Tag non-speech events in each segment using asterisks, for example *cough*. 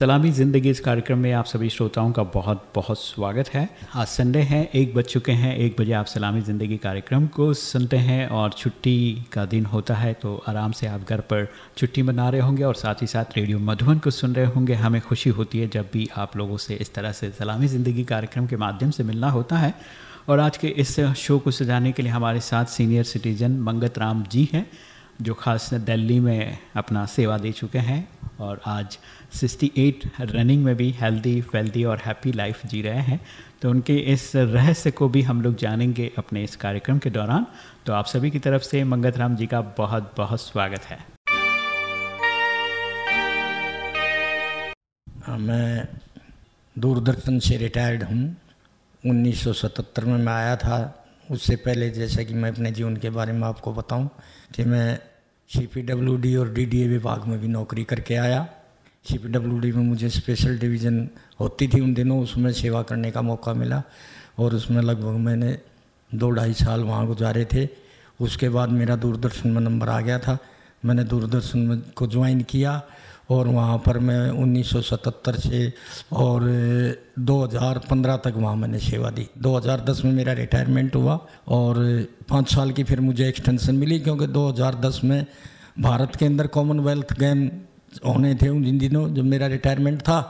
सलामी ज़िंदगी इस कार्यक्रम में आप सभी श्रोताओं का बहुत बहुत स्वागत है। आज संडे है, एक बज चुके हैं, एक बजे आप सलामी ज़िंदगी कार्यक्रम को सुनते हैं और छुट्टी का दिन होता है तो आराम से आप घर पर छुट्टी मना रहे होंगे और साथ ही साथ रेडियो मधुबन को सुन रहे होंगे। हमें खुशी होती है जब भी आप लोगों से इस तरह से सलामी ज़िंदगी कार्यक्रम के माध्यम से मिलना होता है। और आज के इस शो को सजाने के लिए हमारे साथ सीनियर सिटीजन मंगत राम जी हैं, जो खास दिल्ली में अपना सेवा दे चुके हैं। और आज 68 रनिंग में भी हेल्दी वेल्दी और हैप्पी लाइफ जी रहे हैं। तो उनके इस रहस्य को भी हम लोग जानेंगे अपने इस कार्यक्रम के दौरान। तो आप सभी की तरफ़ से मंगत राम जी का बहुत बहुत स्वागत है। हाँ, मैं दूरदर्शन से रिटायर्ड हूँ। 1977 में मैं आया था। उससे पहले जैसा कि मैं अपने जीवन के बारे में आपको बताऊँ कि मैं सी पी डब्ल्यू डी और डी डी ए विभाग में भी नौकरी करके आया। सी डब्ल्यू में मुझे स्पेशल डिवीज़न होती थी उन दिनों, उसमें सेवा करने का मौका मिला और उसमें लगभग मैंने दो ढाई साल वहाँ गुजारे थे। उसके बाद मेरा दूरदर्शन में नंबर आ गया था। मैंने दूरदर्शन में को ज्वाइन किया और वहाँ पर मैं 1977 से और 2015 तक वहाँ मैंने सेवा दी। 2010 में मेरा रिटायरमेंट हुआ और पाँच साल की फिर मुझे एक्सटेंशन मिली क्योंकि 2010 में भारत के अंदर कॉमनवेल्थ गेम होने थे उन दिनों जब मेरा रिटायरमेंट था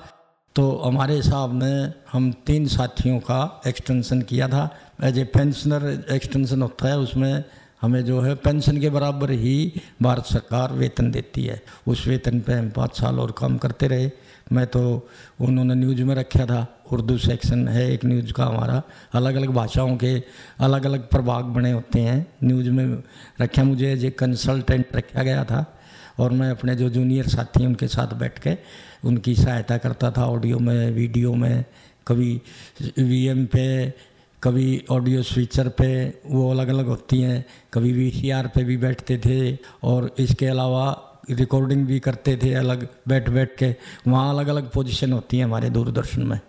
तो हमारे हिसाब ने हम तीन साथियों का एक्सटेंशन किया था। एज ए पेंशनर एक्सटेंशन होता है, उसमें हमें जो है पेंशन के बराबर ही भारत सरकार वेतन देती है। उस वेतन पे हम पाँच साल और काम करते रहे। मैं तो उन्होंने न्यूज़ में रखा था, उर्दू सेक्शन है एक न्यूज़ का हमारा। अलग अलग भाषाओं के अलग अलग प्रभाग बने होते हैं। न्यूज़ में रखा, मुझे एज ए कंसल्टेंट रखा गया था। और मैं अपने जो जूनियर साथी उनके साथ बैठ के उनकी सहायता करता था ऑडियो में वीडियो में, कभी वीएम पे, कभी ऑडियो स्विचर पे, वो अलग अलग होती हैं। कभी वी पे भी बैठते थे और इसके अलावा रिकॉर्डिंग भी करते थे अलग, बैठ बैठ के। वहाँ अलग अलग पोजीशन होती हैं हमारे दूरदर्शन में।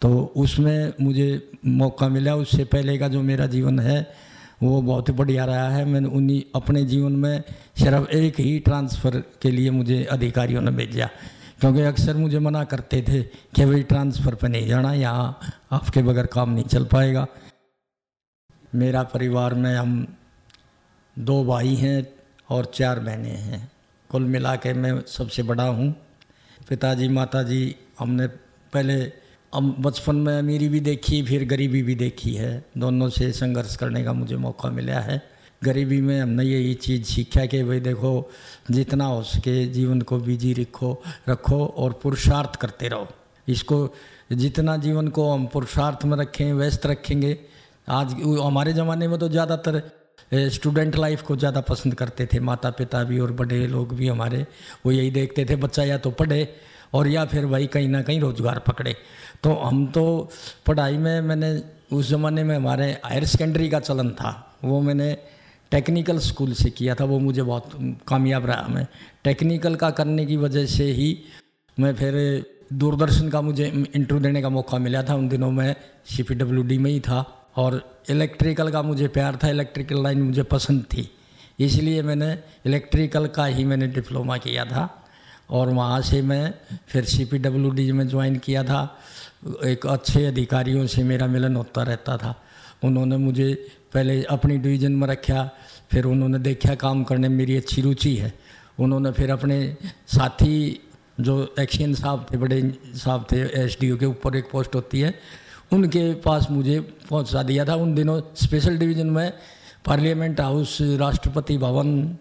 तो उसमें मुझे मौका मिला, उससे पहले का जो मेरा जीवन है वो बहुत ही बढ़िया रहा है। मैंने उन्हीं अपने जीवन में सिर्फ़ एक ही ट्रांसफ़र के लिए मुझे अधिकारियों ने भेजा। क्योंकि अक्सर मुझे मना करते थे कि भाई ट्रांसफ़र पर नहीं जाना, यहाँ आपके बगैर काम नहीं चल पाएगा। मेरा परिवार में हम दो भाई हैं और चार बहनें हैं। कुल मिला के मैं सबसे बड़ा हूँ। पिताजी, माताजी हमने पहले हम बचपन में अमीरी भी देखी, फिर गरीबी भी देखी है। दोनों से संघर्ष करने का मुझे मौका मिला है। गरीबी में हमने यही चीज़ सीखा कि भाई देखो, जितना हो सके जीवन को बिज़ी रखो रखो और पुरुषार्थ करते रहो। इसको, जितना जीवन को हम पुरुषार्थ में रखें, व्यस्त रखेंगे, आज हमारे ज़माने में तो ज़्यादातर स्टूडेंट लाइफ को ज़्यादा पसंद करते थे। माता पिता भी और बड़े लोग भी हमारे, वो यही देखते थे, बच्चा या तो पढ़े और या फिर भाई कहीं ना कहीं रोज़गार पकड़े। तो हम तो पढ़ाई में मैंने, उस ज़माने में हमारे हायर सेकेंडरी का चलन था। वो मैंने टेक्निकल स्कूल से किया था, वो मुझे बहुत कामयाब रहा। मैं टेक्निकल का करने की वजह से ही मैं फिर दूरदर्शन का मुझे इंटरव्यू देने का मौका मिला था। उन दिनों में सी पी डब्ल्यू डी में ही था और इलेक्ट्रिकल का मुझे प्यार था, इलेक्ट्रिकल लाइन मुझे पसंद थी। इसलिए मैंने इलेक्ट्रिकल का ही मैंने डिप्लोमा किया था। और वहाँ से मैं फिर सी में ज्वाइन किया था। एक अच्छे अधिकारियों से मेरा मिलन होता रहता था। उन्होंने मुझे पहले अपनी डिवीज़न में रखा, फिर उन्होंने देखा काम करने में मेरी अच्छी रुचि है। उन्होंने फिर अपने साथी जो एक्शन साहब थे, बड़े साहब थे एसडीओ के ऊपर एक पोस्ट होती है, उनके पास मुझे पहुँचा दिया था। उन दिनों स्पेशल डिवीज़न में parliament house Rashtrapati Bhavan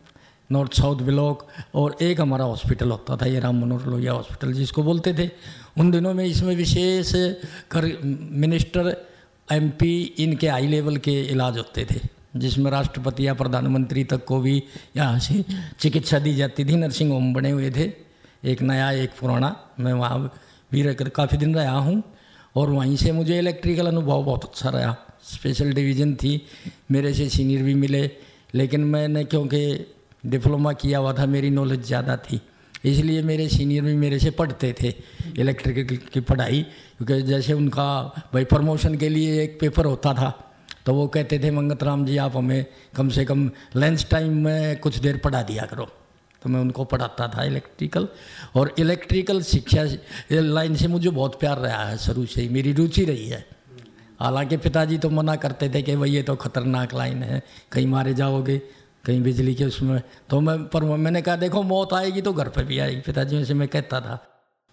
north south block और एक हमारा हॉस्पिटल होता था, ये राम मनोहर लोहिया हॉस्पिटल जिसको बोलते थे। उन दिनों में इसमें विशेष कर, मिनिस्टर एमपी इनके हाई लेवल के इलाज होते थे, जिसमें राष्ट्रपति या प्रधानमंत्री तक को भी यहाँ से चिकित्सा दी जाती थी। नर्सिंग होम बने हुए थे, एक नया, एक पुराना। मैं वहाँ भी रहकर काफ़ी दिन रहा हूँ और वहीं से मुझे इलेक्ट्रिकल अनुभव बहुत अच्छा रहा। स्पेशल डिवीज़न थी, मेरे से सीनियर भी मिले, लेकिन मैंने क्योंकि डिप्लोमा किया हुआ था, मेरी नॉलेज ज़्यादा थी। इसलिए मेरे सीनियर भी मेरे से पढ़ते थे इलेक्ट्रिकल की पढ़ाई, क्योंकि जैसे उनका, भाई प्रमोशन के लिए एक पेपर होता था तो वो कहते थे, मंगत राम जी, आप हमें कम से कम लंच टाइम में कुछ देर पढ़ा दिया करो। तो मैं उनको पढ़ाता था इलेक्ट्रिकल और इलेक्ट्रिकल शिक्षा लाइन से मुझे बहुत प्यार रहा है, शुरू से ही। मेरी रुचि रही है। हालाँकि पिताजी तो मना करते थे कि, भाई ये तो खतरनाक लाइन है, कहीं मारे जाओगे। कहीं बिजली के उसमें। तो मैं, पर मैंने कहा, देखो, मौत आएगी तो घर पर भी आएगी। पिताजी से मैं कहता था।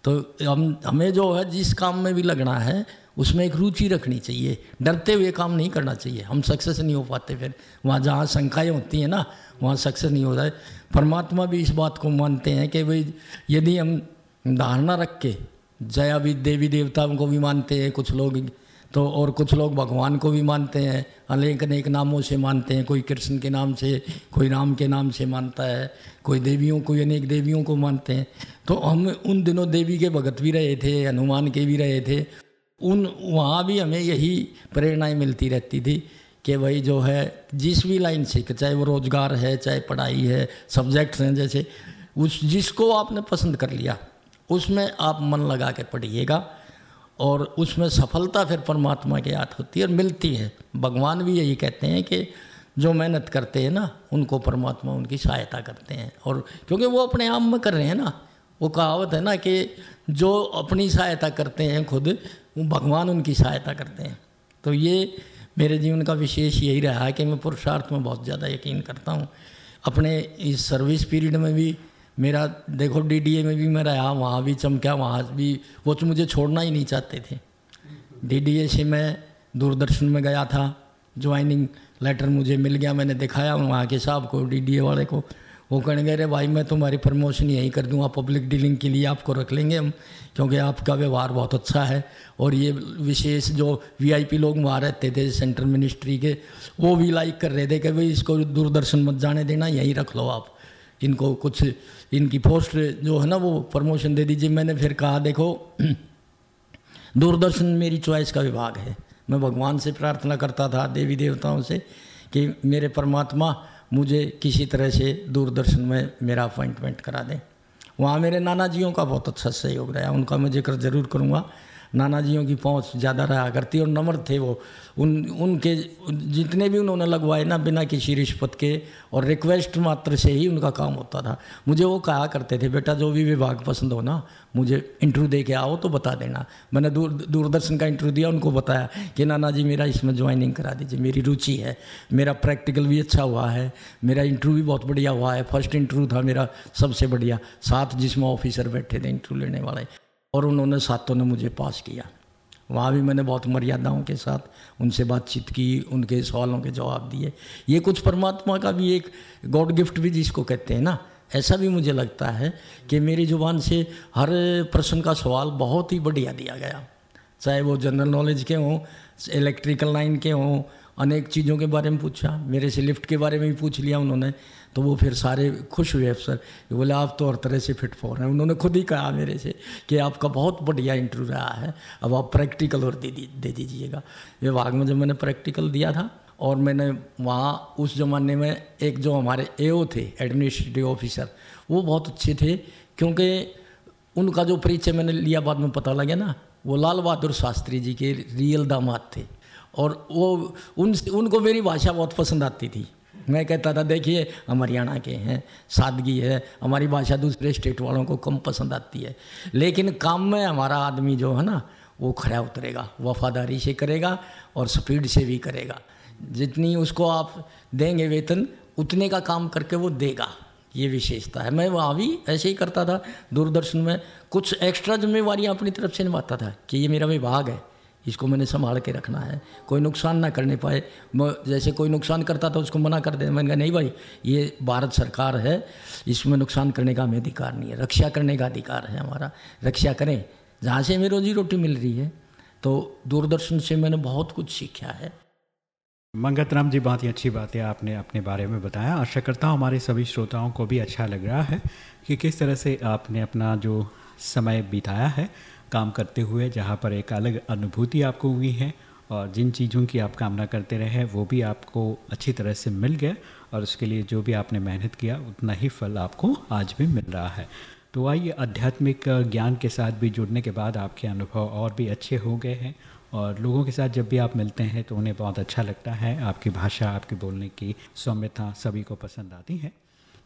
तो हम, हमें जो है, जिस काम में भी लगना है, उसमें एक रुचि रखनी चाहिए। डरते हुए काम नहीं करना चाहिए। हम सक्सेस नहीं हो पाते फिर। वहाँ जहाँ शंकाएँ होती हैं ना, वहाँ सक्सेस नहीं होता है। परमात्मा भी इस बात को मानते हैं कि भाई, यदि हम धारणा रख के, जया भी देवी देवताओं को भी मानते हैं, कुछ लोग तो और कुछ लोग भगवान को भी मानते हैं, अनेक अनेक नामों से मानते हैं। कोई कृष्ण के नाम से, कोई राम के नाम से मानता है, कोई देवियों, कोई अनेक देवियों को मानते हैं। तो हम उन दिनों देवी के भगत भी रहे थे, हनुमान के भी रहे थे। उन, वहाँ भी हमें यही प्रेरणाएँ मिलती रहती थी कि भाई जो है, जिस भी लाइन से चाहे वो रोज़गार है, चाहे पढ़ाई है, सब्जेक्ट्स हैं जैसे, उस जिसको आपने पसंद कर लिया, उसमें आप मन लगा के पढ़िएगा। और उसमें सफलता फिर परमात्मा के हाथ होती है और मिलती है। भगवान भी यही कहते हैं कि जो मेहनत करते हैं ना, उनको परमात्मा उनकी सहायता करते हैं। और क्योंकि वो अपने आप में कर रहे हैं ना, वो कहावत है ना कि जो अपनी सहायता करते हैं खुद, वो भगवान उनकी सहायता करते हैं। तो ये मेरे जीवन का विशेष यही रहा है कि मैं पुरुषार्थ में बहुत ज़्यादा यकीन करता हूँ। अपने इस सर्विस पीरियड में भी मेरा, देखो डीडीए में भी मैं रहा, वहाँ भी चमका, वहाँ भी, वो तो मुझे छोड़ना ही नहीं चाहते थे। डीडीए से मैं दूरदर्शन में गया था ज्वाइनिंग लेटर मुझे मिल गया, मैंने दिखाया वहाँ के साहब को डीडीए वाले को। वो कहने गए अरे भाई, मैं तुम्हारी प्रमोशन यहीं कर दूँगा पब्लिक डीलिंग के लिए आपको रख लेंगे हम, क्योंकि आपका व्यवहार बहुत अच्छा है। और ये विशेष जो वीआईपी लोग वहाँ रहते थे सेंट्रल मिनिस्ट्री के, वो भी लाइक कर रहे थे कि भाई, इसको दूरदर्शन मत जाने देना, यहीं रख लो आप। इनको कुछ, इनकी पोस्ट जो है ना वो प्रमोशन दे दीजिए। मैंने फिर कहा, देखो, *clears throat* दूरदर्शन मेरी चॉइस का विभाग है। मैं भगवान से प्रार्थना करता था, देवी देवताओं से, कि मेरे परमात्मा मुझे किसी तरह से दूरदर्शन में मेरा अपॉइंटमेंट करा दें। वहाँ मेरे नाना जियों का बहुत अच्छा सहयोग रहा उनका मैं ज़िक्र ज़रूर करूँगा। नाना जियों की पहुँच ज़्यादा रहा करती और नम्र थे वो। उन, उनके जितने भी उन्होंने लगवाए ना बिना किसी रिश्वत के और रिक्वेस्ट मात्र से ही उनका काम होता था। मुझे वो कहा करते थे, बेटा, जो भी विभाग पसंद हो ना, मुझे इंटरव्यू दे के आओ तो बता देना। मैंने दूर, दूरदर्शन का इंटरव्यू दिया, उनको बताया कि नाना जी मेरा इसमें ज्वाइनिंग करा दीजिए, मेरी रुचि है, मेरा प्रैक्टिकल भी अच्छा हुआ है, मेरा इंटरव्यू भी बहुत बढ़िया हुआ है फ़र्स्ट इंटरव्यू था मेरा सबसे बढ़िया साथ जिसमें ऑफिसर बैठे थे इंटरव्यू लेने वाले। और उन्होंने सातों ने मुझे पास किया। वहाँ भी मैंने बहुत मर्यादाओं के साथ उनसे बातचीत की, उनके सवालों के जवाब दिए। ये कुछ परमात्मा का भी एक गॉड गिफ्ट भी जिसको कहते हैं ना, ऐसा भी मुझे लगता है कि मेरी ज़ुबान से हर प्रश्न का सवाल बहुत ही बढ़िया दिया गया। चाहे वो जनरल नॉलेज के हों, इलेक्ट्रिकल लाइन के हों, अनेक चीज़ों के बारे में पूछा, मेरे से लिफ्ट के बारे में भी पूछ लिया उन्होंने। तो वो फिर सारे खुश हुए अफसर। बोले, आप तो हर तरह से फिट फॉर हैं। उन्होंने खुद ही कहा मेरे से कि आपका बहुत बढ़िया इंटरव्यू रहा है। अब आप प्रैक्टिकल और दे दी, दे दीजिएगा। विभाग में जब मैंने प्रैक्टिकल दिया था और मैंने वहाँ उस ज़माने में एक जो हमारे एओ थे एडमिनिस्ट्रेटिव ऑफिसर वो बहुत अच्छे थे क्योंकि उनका जो परिचय मैंने लिया बाद में पता लगा ना, वो लाल बहादुर शास्त्री जी के रियल दामाद थे। और वो उन उनको मेरी भाषा बहुत पसंद आती थी। मैं कहता था, देखिए हम हरियाणा के हैं, सादगी है, हमारी भाषा दूसरे स्टेट वालों को कम पसंद आती है। लेकिन काम में हमारा आदमी जो है ना, वो खड़ा उतरेगा, वफादारी से करेगा और स्पीड से भी करेगा। जितनी उसको आप देंगे वेतन, उतने का काम करके वो देगा। ये विशेषता है। मैं वहाँ भी ऐसे ही करता था, दूरदर्शन में। कुछ एक्स्ट्रा जिम्मेवारियाँ अपनी तरफ़ से निभाता था कि ये मेरा विभाग है। इसको मैंने संभाल के रखना है। कोई नुकसान ना करने पाए। जैसे कोई नुकसान करता था, उसको मना कर दे। मैंने कहा, नहीं भाई, ये भारत सरकार है। इसमें नुकसान करने का हमें अधिकार नहीं है। रक्षा करने का अधिकार है हमारा। रक्षा करें। जहाँ से हमें रोजी रोटी मिल रही है। तो दूरदर्शन से मैंने बहुत कुछ सीखा है। मंगत राम जी, बहुत ही अच्छी बात है आपने अपने बारे में बताया। आशा करता हूँ हमारे सभी श्रोताओं को भी अच्छा लग रहा है कि किस तरह से आपने अपना जो समय बिताया है काम करते हुए जहाँ पर एक अलग अनुभूति आपको हुई है और जिन चीज़ों की आप कामना करते रहे वो भी आपको अच्छी तरह से मिल गया और उसके लिए जो भी आपने मेहनत किया, उतना ही फल आपको आज भी मिल रहा है। तो आइए आध्यात्मिक ज्ञान के साथ भी जुड़ने के बाद आपके अनुभव और भी अच्छे हो गए हैं और लोगों के साथ जब भी आप मिलते हैं तो उन्हें बहुत अच्छा लगता है। आपकी भाषा, आपके बोलने की सौम्यता सभी को पसंद आती है।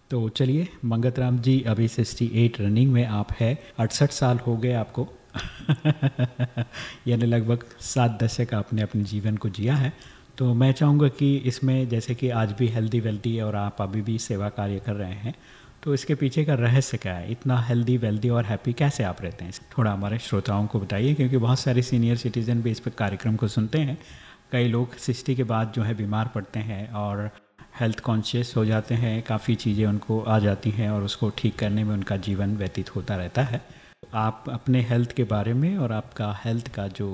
तो चलिए मंगत राम जी, अभी सिक्सटी एट रनिंग में आप है। अड़सठ साल हो गए आपको। *laughs* यानी लगभग सात दशक आपने अपने जीवन को जिया है। तो मैं चाहूँगा कि इसमें जैसे कि आज भी हेल्दी वेल्दी और आप अभी भी सेवा कार्य कर रहे हैं तो इसके पीछे का रहस्य क्या है? इतना हेल्दी वेल्दी और हैप्पी कैसे आप रहते हैं? थोड़ा हमारे श्रोताओं को बताइए, क्योंकि बहुत सारे सीनियर सिटीज़न भी इस पर कार्यक्रम को सुनते हैं। कई लोग सिक्सटी के बाद जो है बीमार पड़ते हैं और हेल्थ कॉन्शियस हो जाते हैं, काफ़ी चीज़ें उनको आ जाती हैं और उसको ठीक करने में उनका जीवन व्यतीत होता रहता है। आप अपने हेल्थ के बारे में और आपका हेल्थ का जो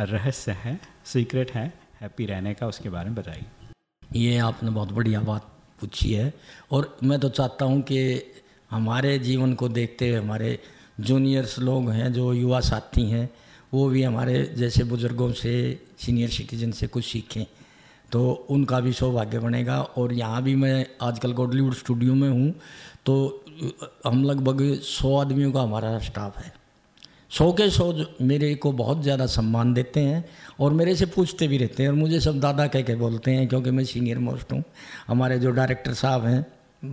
रहस्य है सीक्रेट है हैप्पी रहने का, उसके बारे में बताइए। ये आपने बहुत बढ़िया बात पूछी है और मैं तो चाहता हूँ कि हमारे जीवन को देखते हुए हमारे जूनियर्स लोग हैं, जो युवा साथी हैं, वो भी हमारे जैसे बुज़ुर्गों से सीनियर सिटीजन से कुछ सीखें तो उनका भी सौभाग्य बनेगा। और यहाँ भी मैं आजकल गॉडलीवुड स्टूडियो में हूँ तो हम लगभग सौ आदमियों का हमारा स्टाफ है। सौ के सौ मेरे को बहुत ज़्यादा सम्मान देते हैं और मेरे से पूछते भी रहते हैं और मुझे सब दादा कह के बोलते हैं क्योंकि मैं सीनियर मोस्ट हूँ। हमारे जो डायरेक्टर साहब हैं,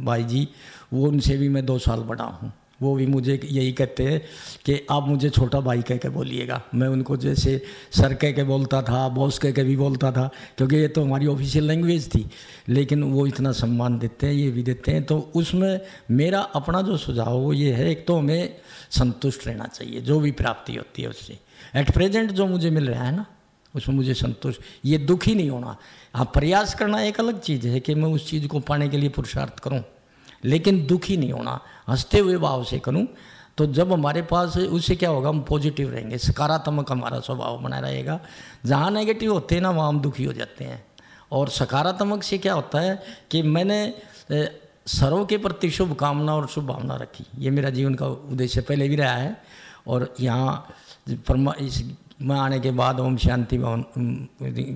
भाई जी, वो उनसे भी मैं दो साल बड़ा हूँ। वो भी मुझे यही कहते हैं कि आप मुझे छोटा भाई कह के बोलिएगा। मैं उनको जैसे सर कह के बोलता था, बॉस कह के भी बोलता था, क्योंकि ये तो हमारी ऑफिशियल लैंग्वेज थी। लेकिन वो इतना सम्मान देते हैं, ये भी देते हैं तो उसमें मेरा अपना जो सुझाव वो ये है, एक तो हमें संतुष्ट रहना चाहिए, जो भी प्राप्ति होती है उससे। एट प्रेजेंट जो मुझे मिल रहा है ना, उसमें मुझे संतोष ये दुखी नहीं होना। हाँ प्रयास करना एक अलग चीज़ है कि मैं उस चीज़ को पाने के लिए पुरुषार्थ करूँ, लेकिन दुखी नहीं होना। हँसते हुए भाव से करूँ तो जब हमारे पास उससे क्या होगा, हम पॉजिटिव रहेंगे, सकारात्मक हमारा स्वभाव बना रहेगा। जहाँ नेगेटिव होते हैं ना, वहाँ हम दुखी हो जाते हैं। और सकारात्मक से क्या होता है कि मैंने सर्व के प्रति शुभ कामना और शुभ भावना रखी। ये मेरा जीवन का उद्देश्य पहले भी रहा है। और यहाँ, परमा, इस, में आने के बाद ओम शांति भवन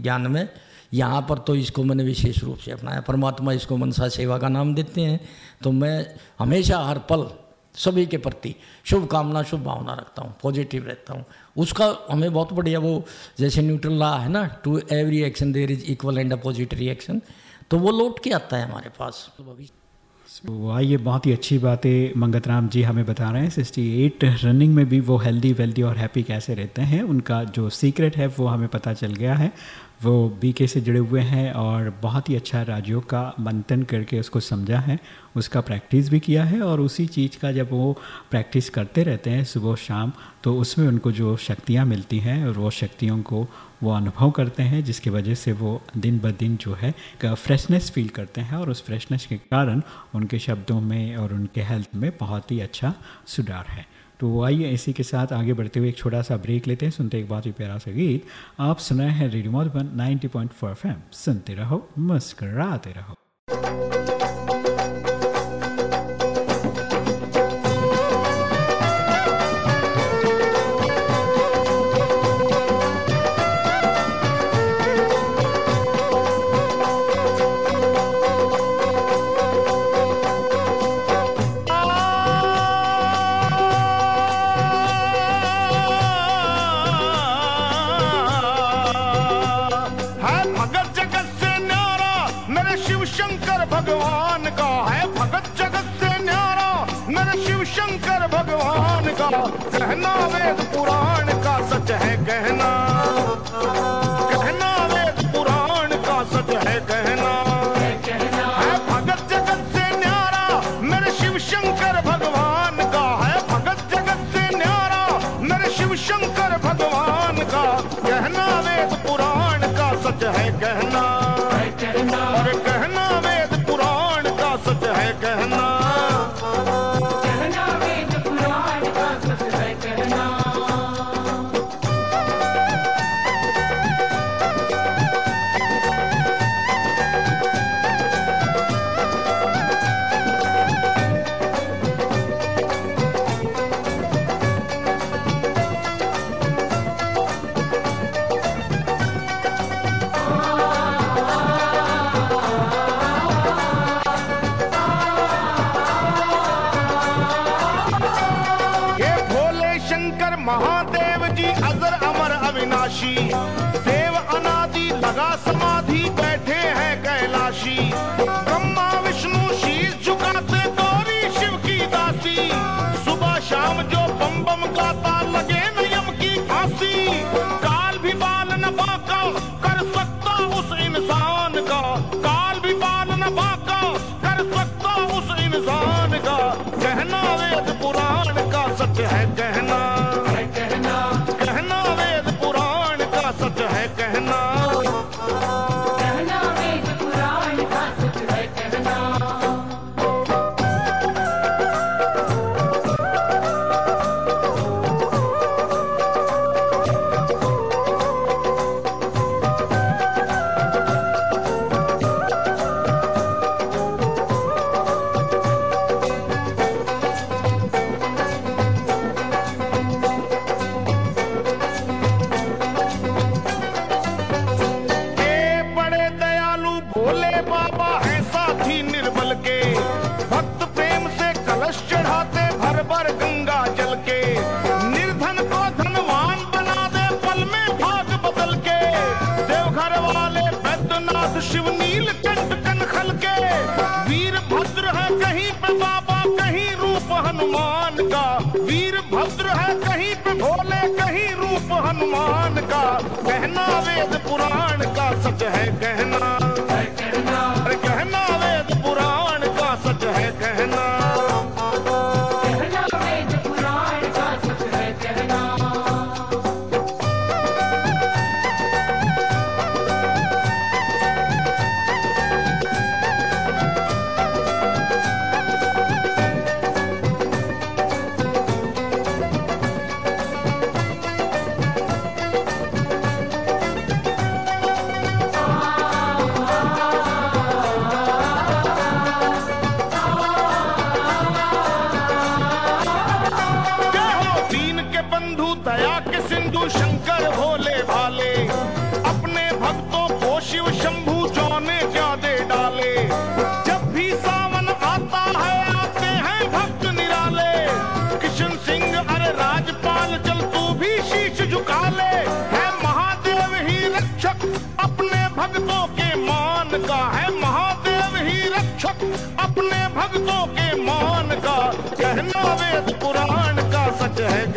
ज्ञान में यहाँ पर तो इसको मैंने विशेष रूप से अपनाया। परमात्मा इसको मनसा सेवा का नाम देते हैं। तो मैं हमेशा हर पल सभी के प्रति शुभकामना शुभ भावना रखता हूँ पॉजिटिव रहता हूँ। उसका हमें बहुत बढ़िया वो जैसे न्यूट्रल ला है ना to every action there is equal and opposite reaction तो वो लौट के आता है हमारे पास। तो आइए, बहुत ही अच्छी बातें मंगत राम जी हमें बता रहे हैं। सिक्सटी एट, रनिंग में भी वो हेल्दी, वेल्दी और हैप्पी कैसे रहते हैं, उनका जो सीक्रेट है, वो हमें पता चल गया है। वो बीके से जुड़े हुए हैं और बहुत ही अच्छा राज्यों का मंथन करके उसको समझा है। उसका प्रैक्टिस भी किया है और उसी चीज़ का जब वो प्रैक्टिस करते रहते हैं सुबह शाम तो उसमें उनको जो शक्तियाँ मिलती हैं और वो शक्तियों को वो अनुभव करते हैं, जिसकी वजह से वो दिन ब दिन जो है फ्रेशनेस फील करते हैं और उस फ्रेशनेस के कारण उनके शब्दों में और उनके हेल्थ में बहुत ही अच्छा सुधार है। तो आइए, इसी के साथ आगे बढ़ते हुए एक छोटा सा ब्रेक लेते हैं, सुनते एक बहुत ही प्यारा सा गीत। आप सुनाए हैं रेडियो मधुबन 90.4 पॉइंट सुनते रहो, मुस्कराते रहो। कहना भोले बाबा, है साथी निर्मल के। भक्त प्रेम से कलश चढ़ाते भर भर गंगा जल के। निर्धन को धनवान बना दे, पल में भाग बदल के। देवघर वाले बैद्यनाथ शिव नील कंठ कनखल के। वीर भद्र है कहीं पे बाबा, कहीं रूप हनुमान का। वीर भद्र है कहीं पे भोले, कहीं रूप हनुमान का। कहना वेद पुराण का सच है कहना कहना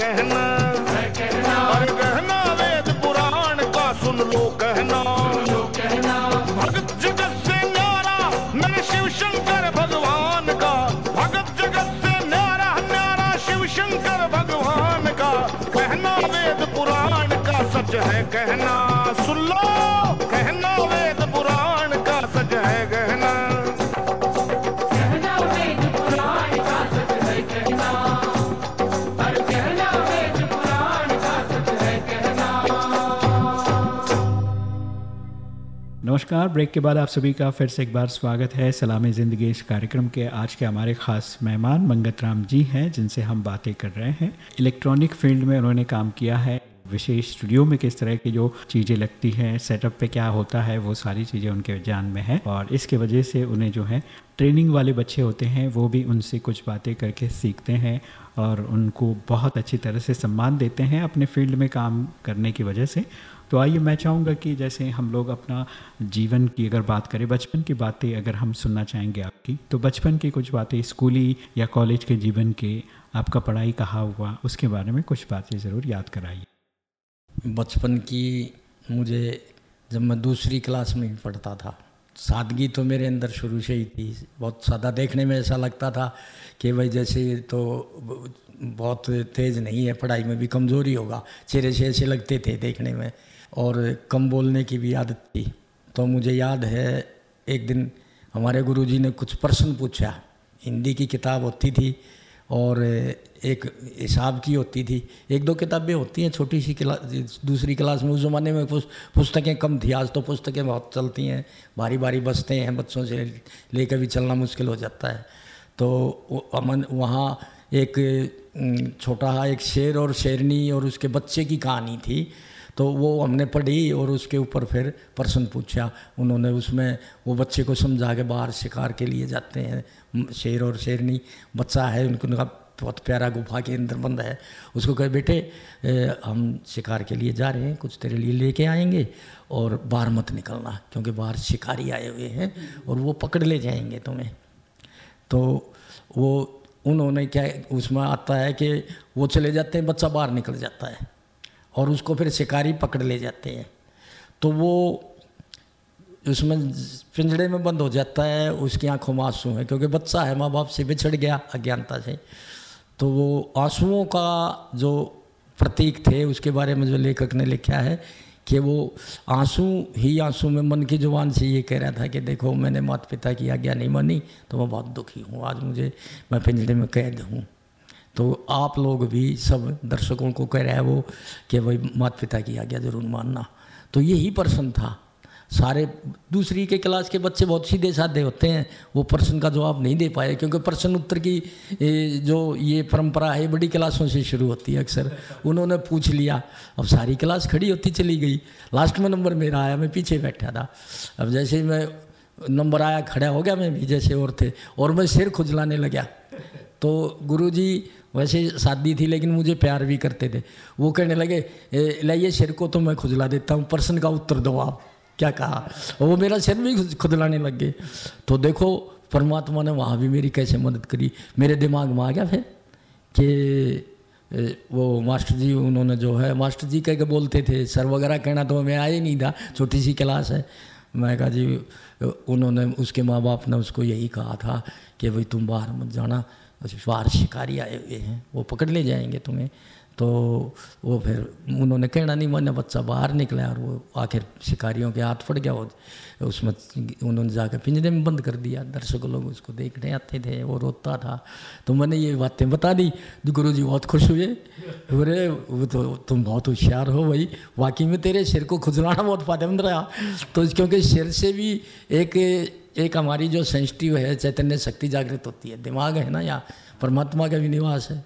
कहना हर कहना वेद पुराण का सुन लो कहना। भगत जगत से न्यारा मेरे शिव शंकर भगवान का। भगत जगत से न्यारा न्यारा शिव शंकर भगवान का। कहना वेद पुराण का सच है कहना। सुन लो नमस्कार। ब्रेक के बाद आप सभी का फिर से एक बार स्वागत है सलामी ज़िंदगी इस कार्यक्रम के आज के हमारे खास मेहमान मंगत राम जी हैं, जिनसे हम बातें कर रहे हैं। इलेक्ट्रॉनिक फ़ील्ड में उन्होंने काम किया है। विशेष स्टूडियो में किस तरह की जो चीज़ें लगती हैं सेटअप पे क्या होता है, वो सारी चीज़ें उनके जान में है। और इसके वजह से उन्हें जो है ट्रेनिंग वाले बच्चे होते हैं, वो भी उनसे कुछ बातें करके सीखते हैं और उनको बहुत अच्छी तरह से सम्मान देते हैं अपने फ़ील्ड में काम करने की वजह से। तो आइए मैं चाहूँगा कि जैसे हम लोग अपना जीवन की अगर बात करें, बचपन की बातें अगर हम सुनना चाहेंगे आपकी तो बचपन की कुछ बातें, स्कूली या कॉलेज के जीवन के आपका पढ़ाई कहाँ हुआ, उसके बारे में कुछ बातें ज़रूर याद कराइए। बचपन की मुझे जब मैं दूसरी क्लास में ही पढ़ता था, सादगी तो मेरे अंदर शुरू से ही थी, बहुत सादा देखने में ऐसा लगता था कि भाई जैसे तो बहुत तेज़ नहीं है, पढ़ाई में भी कमज़ोरी होगा, चेहरे से ऐसे लगते थे देखने में। और कम बोलने की भी आदत थी। तो मुझे याद है, एक दिन हमारे गुरुजी ने कुछ प्रश्न पूछा। हिंदी की किताब होती थी और एक हिसाब की होती थी। एक दो किताबें होती हैं छोटी सी क्लास दूसरी क्लास में, उस ज़माने में पुस्तकें कम थी। आज तो पुस्तकें बहुत चलती हैं भारी भारी बसते हैं, बच्चों से लेकर भी चलना मुश्किल हो जाता है। तो अमन, वहाँ एक छोटा एक शेर और शेरनी और उसके बच्चे की कहानी थी। तो वो हमने पढ़ी और उसके ऊपर फिर प्रश्न पूछा। उन्होंने उसमें वो बच्चे को समझा के बाहर शिकार के लिए जाते हैं। शेर और शेरनी बच्चा है उनको उनका बहुत प्यारा गुफा के अंदर बंद है। उसको कहे बेटे ए, हम शिकार के लिए जा रहे हैं कुछ तेरे लिए लेके आएँगे और बाहर मत निकलना क्योंकि बाहर शिकारी आए हुए हैं और वो पकड़ ले जाएँगे तुम्हें। तो वो उन्होंने क्या उसमें आता है कि वो चले जाते हैं बच्चा बाहर निकल जाता है। और उसको फिर शिकारी पकड़ ले जाते हैं। तो वो उसमें पिंजड़े में बंद हो जाता है, उसकी आँखों में आँसू है, क्योंकि बच्चा है माँ बाप से बिछड़ गया अज्ञानता से। तो वो आंसुओं का जो प्रतीक थे, उसके बारे में जो लेखक ने लिखा है कि वो आँसू, ही आँसू में मन की ज़ुबान से ये कह रहा था कि देखो, मैंने माता पिता की आज्ञा नहीं मानी तो मैं बहुत दुखी हूँ, आज मुझे, मैं पिंजड़े में कैद हूँ। तो आप लोग भी सब दर्शकों को कह रहे हैं वो कि भाई माता पिता की आज्ञा ज़रूर मानना। तो यही प्रश्न था। सारे दूसरी के क्लास के बच्चे बहुत सीधे साधे होते हैं, वो प्रश्न का जवाब नहीं दे पाए, क्योंकि प्रश्न उत्तर की जो ये परंपरा है, बड़ी क्लासों से शुरू होती है अक्सर। उन्होंने पूछ लिया, अब सारी क्लास खड़ी होती चली गई। लास्ट में नंबर मेरा आया, मैं पीछे बैठा था। अब जैसे ही मैं नंबर आया, खड़ा हो गया मैं भी जैसे और थे, और मैं सिर खुजलाने लगा। तो गुरुजी वैसे शादी थी, लेकिन मुझे प्यार भी करते थे। वो कहने लगे लाइए सिर को तो मैं खुजला देता हूँ प्रश्न का उत्तर दो आप। क्या कहा? वो मेरा सिर भी खुदलाने लग गए। तो देखो, परमात्मा ने वहाँ भी मेरी कैसे मदद करी? मेरे दिमाग में आ गया फिर कि वो मास्टर जी, उन्होंने जो है, मास्टर जी कह के बोलते थे, सर वगैरह कहना तो हमें आया ही नहीं था, छोटी सी क्लास है। मैं कहा, जी, उन्होंने, उसके माँ बाप ने उसको यही कहा था कि भाई तुम बाहर मत जाना बाहर शिकारी आए हुए हैं, वो पकड़ ले जाएँगे तुम्हें। तो वो फिर उन्होंने कहना, नहीं, माना बच्चा बाहर निकला और वो आखिर शिकारियों के हाथ पड़ गया वो उसमें उन्होंने जाकर पिंजरे में बंद कर दिया। दर्शक लोग उसको देखने आते थे, वो रोता था। तो मैंने ये बातें बता दी गुरु जी बहुत खुश हुए। अरे वो तो तुम बहुत होशियार हो भाई, वाकई में तेरे सिर को खुजलाना बहुत फ़ायदेमंद रहा। तो क्योंकि सिर से भी एक एक हमारी जो सेंसिटिव है, चैतन्य शक्ति जागृत होती है। दिमाग है ना या परमात्मा का भी निवास है।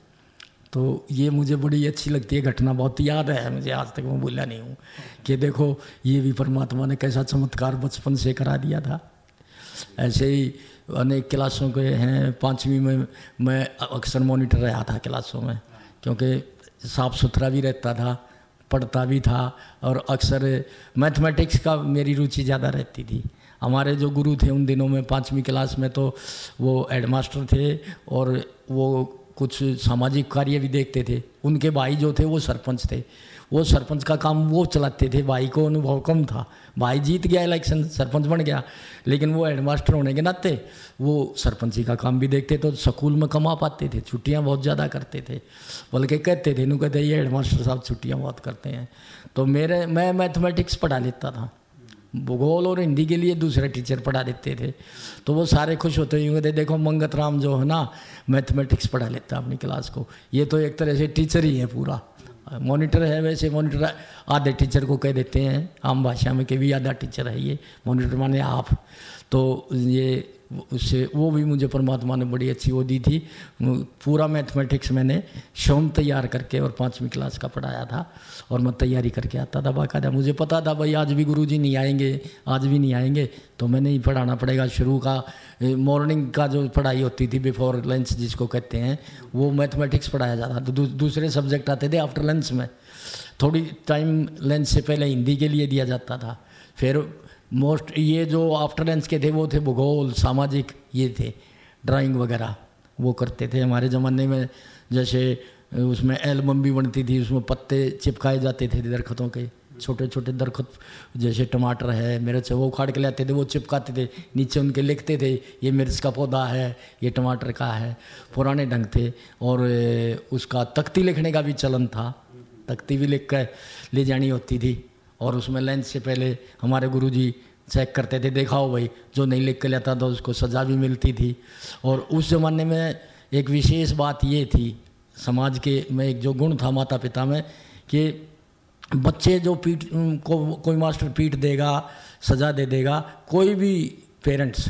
तो ये मुझे बड़ी अच्छी लगती है घटना। बहुत याद है मुझे, आज तक मैं भूला नहीं हूँ कि देखो, ये भी परमात्मा ने कैसा चमत्कार बचपन से करा दिया था। ऐसे ही अनेक क्लासों के हैं। पाँचवीं में मैं अक्सर मॉनिटर रहा था क्लासों में, क्योंकि साफ़ सुथरा भी रहता था, पढ़ता भी था और अक्सर मैथमेटिक्स का मेरी रुचि ज़्यादा रहती थी। हमारे जो गुरु थे उन दिनों में, पाँचवीं क्लास में तो वो हेडमास्टर थे और वो कुछ सामाजिक कार्य भी देखते थे। उनके भाई जो थे वो सरपंच थे। वो सरपंच का काम वो चलाते थे। भाई को अनुभव कम था। भाई जीत गया इलेक्शन, सरपंच बन गया। लेकिन वो हेडमास्टर होने के नाते वो सरपंची का काम भी देखते तो स्कूल में कमा पाते थे। छुट्टियाँ बहुत ज़्यादा करते थे। बल्कि कहते थे नू कहते ये हेडमास्टर साहब छुट्टियाँ बहुत करते हैं। तो मेरे, मैं मैथमेटिक्स पढ़ा लेता था। भूगोल और हिंदी के लिए दूसरे टीचर पढ़ा देते थे। तो वो सारे खुश होते हुए थे देखो मंगत राम जो है ना मैथमेटिक्स पढ़ा लेता अपनी क्लास को। ये तो एक तरह से टीचर ही है पूरा। मॉनिटर है वैसे मॉनिटर आधे टीचर को कह देते हैं। आम भाषा में कि भी आधा टीचर है ये। मॉनिटर माने आप। तो ये उससे वो भी मुझे परमात्मा ने बड़ी अच्छी वो दी थी। पूरा मैथमेटिक्स मैंने शोम तैयार करके और पाँचवीं क्लास का पढ़ाया था और मैं तैयारी करके आता था बाकायदा मुझे पता था भाई आज भी गुरुजी नहीं आएँगे आज भी नहीं आएँगे तो मैंने ही पढ़ाना पड़ेगा। शुरू का मॉर्निंग का जो पढ़ाई होती थी बिफोर लंच जिसको कहते हैं वो मैथमेटिक्स पढ़ाया जाता तो दू, दूसरे सब्जेक्ट आते थे आफ्टर लंच में। थोड़ी टाइम लंच से पहले हिंदी के लिए दिया जाता था। फिर मोस्ट ये जो आफ्टर के थे, वो थे भूगोल, सामाजिक, ये थे ड्राइंग वगैरह, वो करते थे हमारे ज़माने में। जैसे, उसमें एल्बम भी बनती थी, उसमें पत्ते चिपकाए जाते थे दरख्तों के छोटे छोटे दरख्त, जैसे टमाटर है, मिर्च है, वो उखाड़ के लाते थे, वो चिपकाते थे, नीचे उनके लिखते थे, ये मिर्च का पौधा है, ये टमाटर का है। पुराने ढंग थे, और, उसका तख्ती लिखने का भी चलन था। तख्ती भी लिख कर ले जानी होती थी। और उसमें लंच से पहले हमारे गुरुजी चेक करते थे देखाओ भाई, जो नहीं लिख के लेता था, उसको सज़ा भी मिलती थी। और उस ज़माने में एक विशेष बात ये थी, समाज के में एक जो गुण था माता पिता में, कि बच्चे जो पीट को, कोई मास्टर पीट देगा, सज़ा दे देगा, कोई भी पेरेंट्स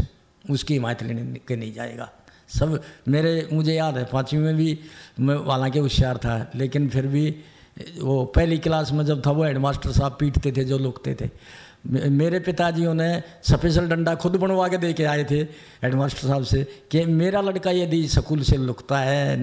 उसकी हिमायत लेने के नहीं जाएगा। सब मेरे, मुझे याद है, पाँचवीं में भी मैं, हालाँकि होशियार था, लेकिन फिर भी वो पहली क्लास में जब था, वो हेडमास्टर साहब पीटते थे, जो लुकते थे। मेरे पिताजियों ने स्पेशल डंडा खुद बनवा के दे के आए थे हेडमास्टर साहब से, कि मेरा लड़का यदि स्कूल से लुकता है,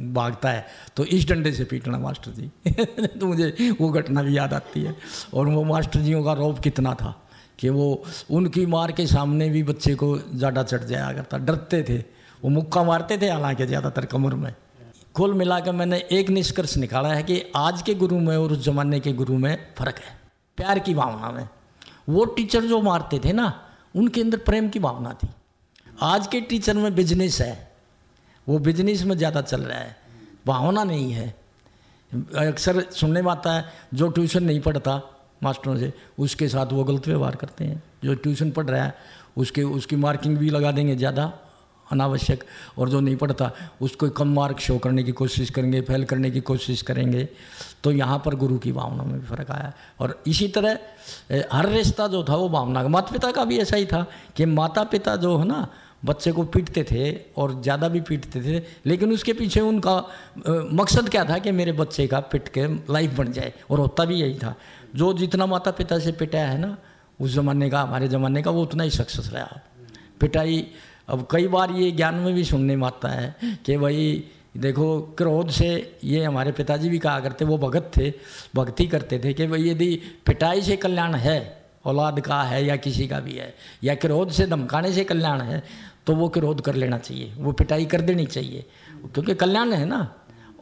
भागता है तो इस डंडे से पीटना मास्टर जी। *laughs* तो मुझे वो घटना भी याद आती है। और वो मास्टर जियों का रौब कितना था, कि वो उनकी मार के सामने भी बच्चे को ज़्यादा चढ़ जाया करता। डरते थे, वो मुक्का मारते थे, हालाँकि ज़्यादातर कमर में। कुल मिलाकर मैंने एक निष्कर्ष निकाला है कि आज के गुरु में और उस जमाने के गुरु में फ़र्क है। प्यार की भावना में। वो टीचर जो मारते थे ना, उनके अंदर प्रेम की भावना थी। आज के टीचर में बिज़नेस है। वो बिज़नेस में ज़्यादा चल रहा है। भावना नहीं है। अक्सर सुनने में आता है, जो ट्यूशन नहीं पढ़ता मास्टरों से, उसके साथ वो गलत व्यवहार करते हैं। जो ट्यूशन पढ़ रहा है, उसके, उसकी मार्किंग भी लगा देंगे ज़्यादा। अनावश्यक और जो नहीं पढ़ता, उसको कम मार्क शो करने की कोशिश करेंगे फेल करने की कोशिश करेंगे। तो यहाँ पर गुरु की भावना में भी फ़र्क आया। और इसी तरह हर रिश्ता जो था वो भावना का माता पिता का भी ऐसा ही था कि माता पिता जो है ना, बच्चे को पीटते थे और ज़्यादा भी पीटते थे, लेकिन उसके पीछे उनका मकसद क्या था कि मेरे बच्चे का पिट के लाइफ बन जाए, और होता भी यही था। जो जितना माता पिता से पिटाया है ना, उस ज़माने का, हमारे ज़माने का वो उतना ही सक्सेस रहा। पिटाई अब कई बार ये ज्ञान में भी सुनने में आता है कि भाई, देखो, क्रोध से ये हमारे पिताजी भी कहा करते, वो भगत थे, भक्ति करते थे कि भाई, यदि पिटाई से कल्याण है, औलाद का है या किसी का भी है, या क्रोध से धमकाने से कल्याण है तो वो क्रोध कर लेना चाहिए, वो पिटाई कर देनी चाहिए, क्योंकि कल्याण है ना।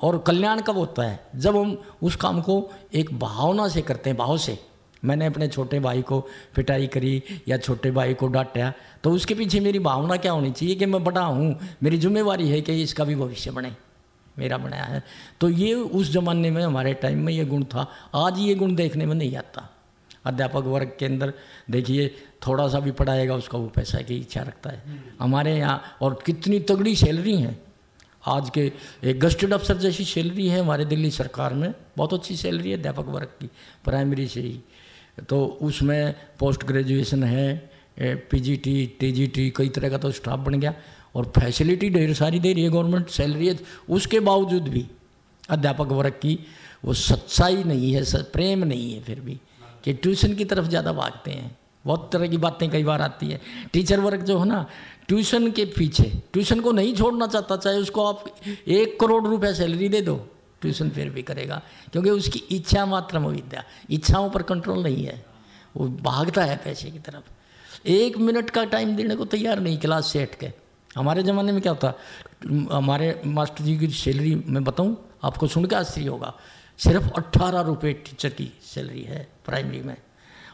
और कल्याण कब होता है? जब हम उस काम को एक भावना से करते हैं, भाव से। मैंने अपने छोटे भाई को पिटाई करी या छोटे भाई को डांटा तो उसके पीछे मेरी भावना क्या होनी चाहिए कि मैं बड़ा हूँ? मेरी जिम्मेवारी है कि इसका भी भविष्य बने, मेरा बनाया है। तो ये उस ज़माने में, हमारे टाइम में ये गुण था। आज ये गुण देखने में नहीं आता। अध्यापक वर्ग के अंदर देखिए थोड़ा सा भी पढ़ाएगा उसका वो पैसा की इच्छा रखता है। हमारे यहाँ, और कितनी तगड़ी सैलरी है। आज के एक गस्टेड अफसर जैसी सैलरी है हमारे दिल्ली सरकार में। बहुत अच्छी सैलरी है अध्यापक वर्ग की प्राइमरी से ही। तो उसमें पोस्ट ग्रेजुएशन है पीजीटी, टीजीटी, कई तरह का तो स्टाफ बन गया और फैसिलिटी ढेर सारी दे रही है गवर्नमेंट, सैलरी है। उसके बावजूद भी अध्यापक वर्ग की वो सच्चाई नहीं है प्रेम नहीं है फिर भी कि ट्यूशन की तरफ़ ज़्यादा भागते हैं। बहुत तरह की बातें कई बार आती है। टीचर वर्ग जो है ना, ट्यूशन के पीछे, ट्यूशन को नहीं छोड़ना चाहता, चाहे उसको आप एक करोड़ रुपए सैलरी दे दो ट्यूशन फिर भी करेगा, क्योंकि उसकी इच्छा मात्र में विद्या इच्छाओं पर कंट्रोल नहीं है। वो भागता है पैसे की तरफ़। एक मिनट का टाइम देने को तैयार नहीं क्लास से हट के हमारे ज़माने में क्या होता, हमारे मास्टर जी की सैलरी मैं बताऊँ, आपको सुन के आश्चर्य होगा। सिर्फ़ अट्ठारह रुपये टीचर की सैलरी है प्राइमरी में।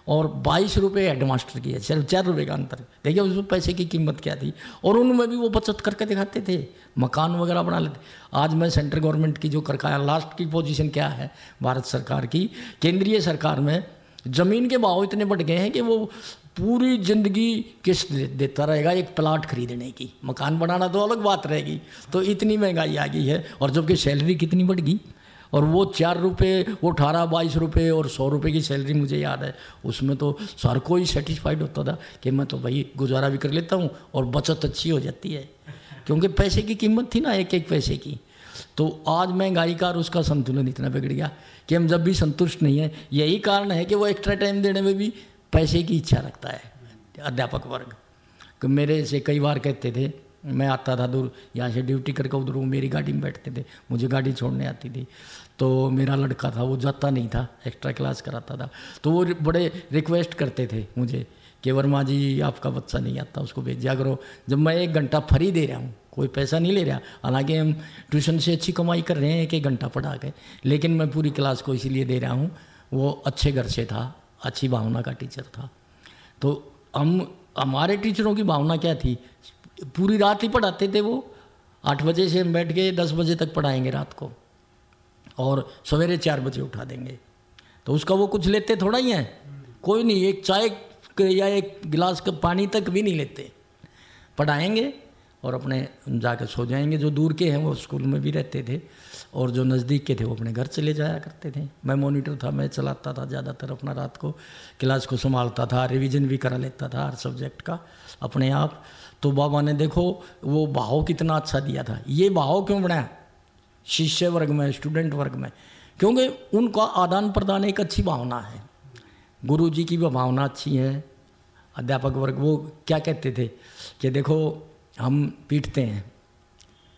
और बाईस रुपये हेड मास्टर की है सिर्फ़ चार रुपये का अंतर। देखिए उसमें पैसे की कीमत क्या थी। और उनमें भी वो बचत करके दिखाते थे, मकान वगैरह बना लेते। आज मैं सेंट्रल गवर्नमेंट की जो करकाया लास्ट की पोजीशन क्या है? भारत सरकार की। केंद्रीय सरकार में ज़मीन के भाव इतने बढ़ गए हैं कि वो पूरी ज़िंदगी किस्त देता रहेगा एक प्लाट खरीदने की। मकान बनाना तो अलग बात रहेगी तो इतनी महँगाई आ गई है। और जबकि सैलरी कितनी बढ़ गई? और वो चार रुपये वो अठारह, बाईस रुपये और सौ रुपये की सैलरी मुझे याद है। उसमें तो सर को ही सेटिस्फाइड होता था कि मैं तो भाई गुजारा भी कर लेता हूँ और बचत अच्छी हो जाती है। क्योंकि पैसे की कीमत थी ना एक एक पैसे की। तो आज महँगाई का उसका संतुलन इतना बिगड़ गया कि हम जब भी संतुष्ट नहीं है, यही कारण है कि वो एक्स्ट्रा टाइम देने में भी पैसे की इच्छा रखता है, अध्यापक वर्ग। मेरे से कई बार कहते थे मैं आता था दूर, यहाँ से ड्यूटी करके उधर वो मेरी गाड़ी में बैठते थे, मुझे गाड़ी छोड़ने आती थी। तो मेरा लड़का था, वो जाता नहीं था एक्स्ट्रा क्लास कराता था। तो वो बड़े रिक्वेस्ट करते थे मुझे कि वर्मा जी, आपका बच्चा नहीं आता, उसको भेजा करो। जब मैं एक घंटा फ्री दे रहा हूँ, कोई पैसा नहीं ले रहा। हालाँकि हम ट्यूशन से अच्छी कमाई कर रहे हैं, एक एक घंटा पढ़ा के, लेकिन मैं पूरी क्लास को इसीलिए दे रहा हूँ, वो अच्छे घर से था, अच्छी भावना का टीचर था। तो हम, हमारे टीचरों की भावना क्या थी? पूरी रात ही पढ़ाते थे वो। आठ बजे से हम बैठ के दस बजे तक पढ़ाएँगे रात को। और सवेरे चार बजे उठा देंगे। तो उसका वो कुछ लेते थोड़ा ही है। कोई नहीं, एक चाय या एक गिलास का पानी तक भी नहीं लेते। पढ़ाएँगे और अपने जाकर सो जाएँगे। जो दूर के हैं वो स्कूल में भी रहते थे और जो नज़दीक के थे वो अपने घर चले जाया करते थे। मैं मॉनिटर था, मैं चलाता था ज़्यादातर अपना रात को। क्लास को संभालता था, रिवीजन भी करा लेता था हर सब्जेक्ट का अपने आप। तो बाबा ने देखो, वो भाव कितना अच्छा दिया था। ये भाव क्यों बनाया शिष्य वर्ग में स्टूडेंट वर्ग में। क्योंकि उनका आदान प्रदान एक अच्छी भावना है। गुरु जी की भी भावना अच्छी है। अध्यापक वर्ग, वो क्या कहते थे कि देखो, हम पीटते हैं।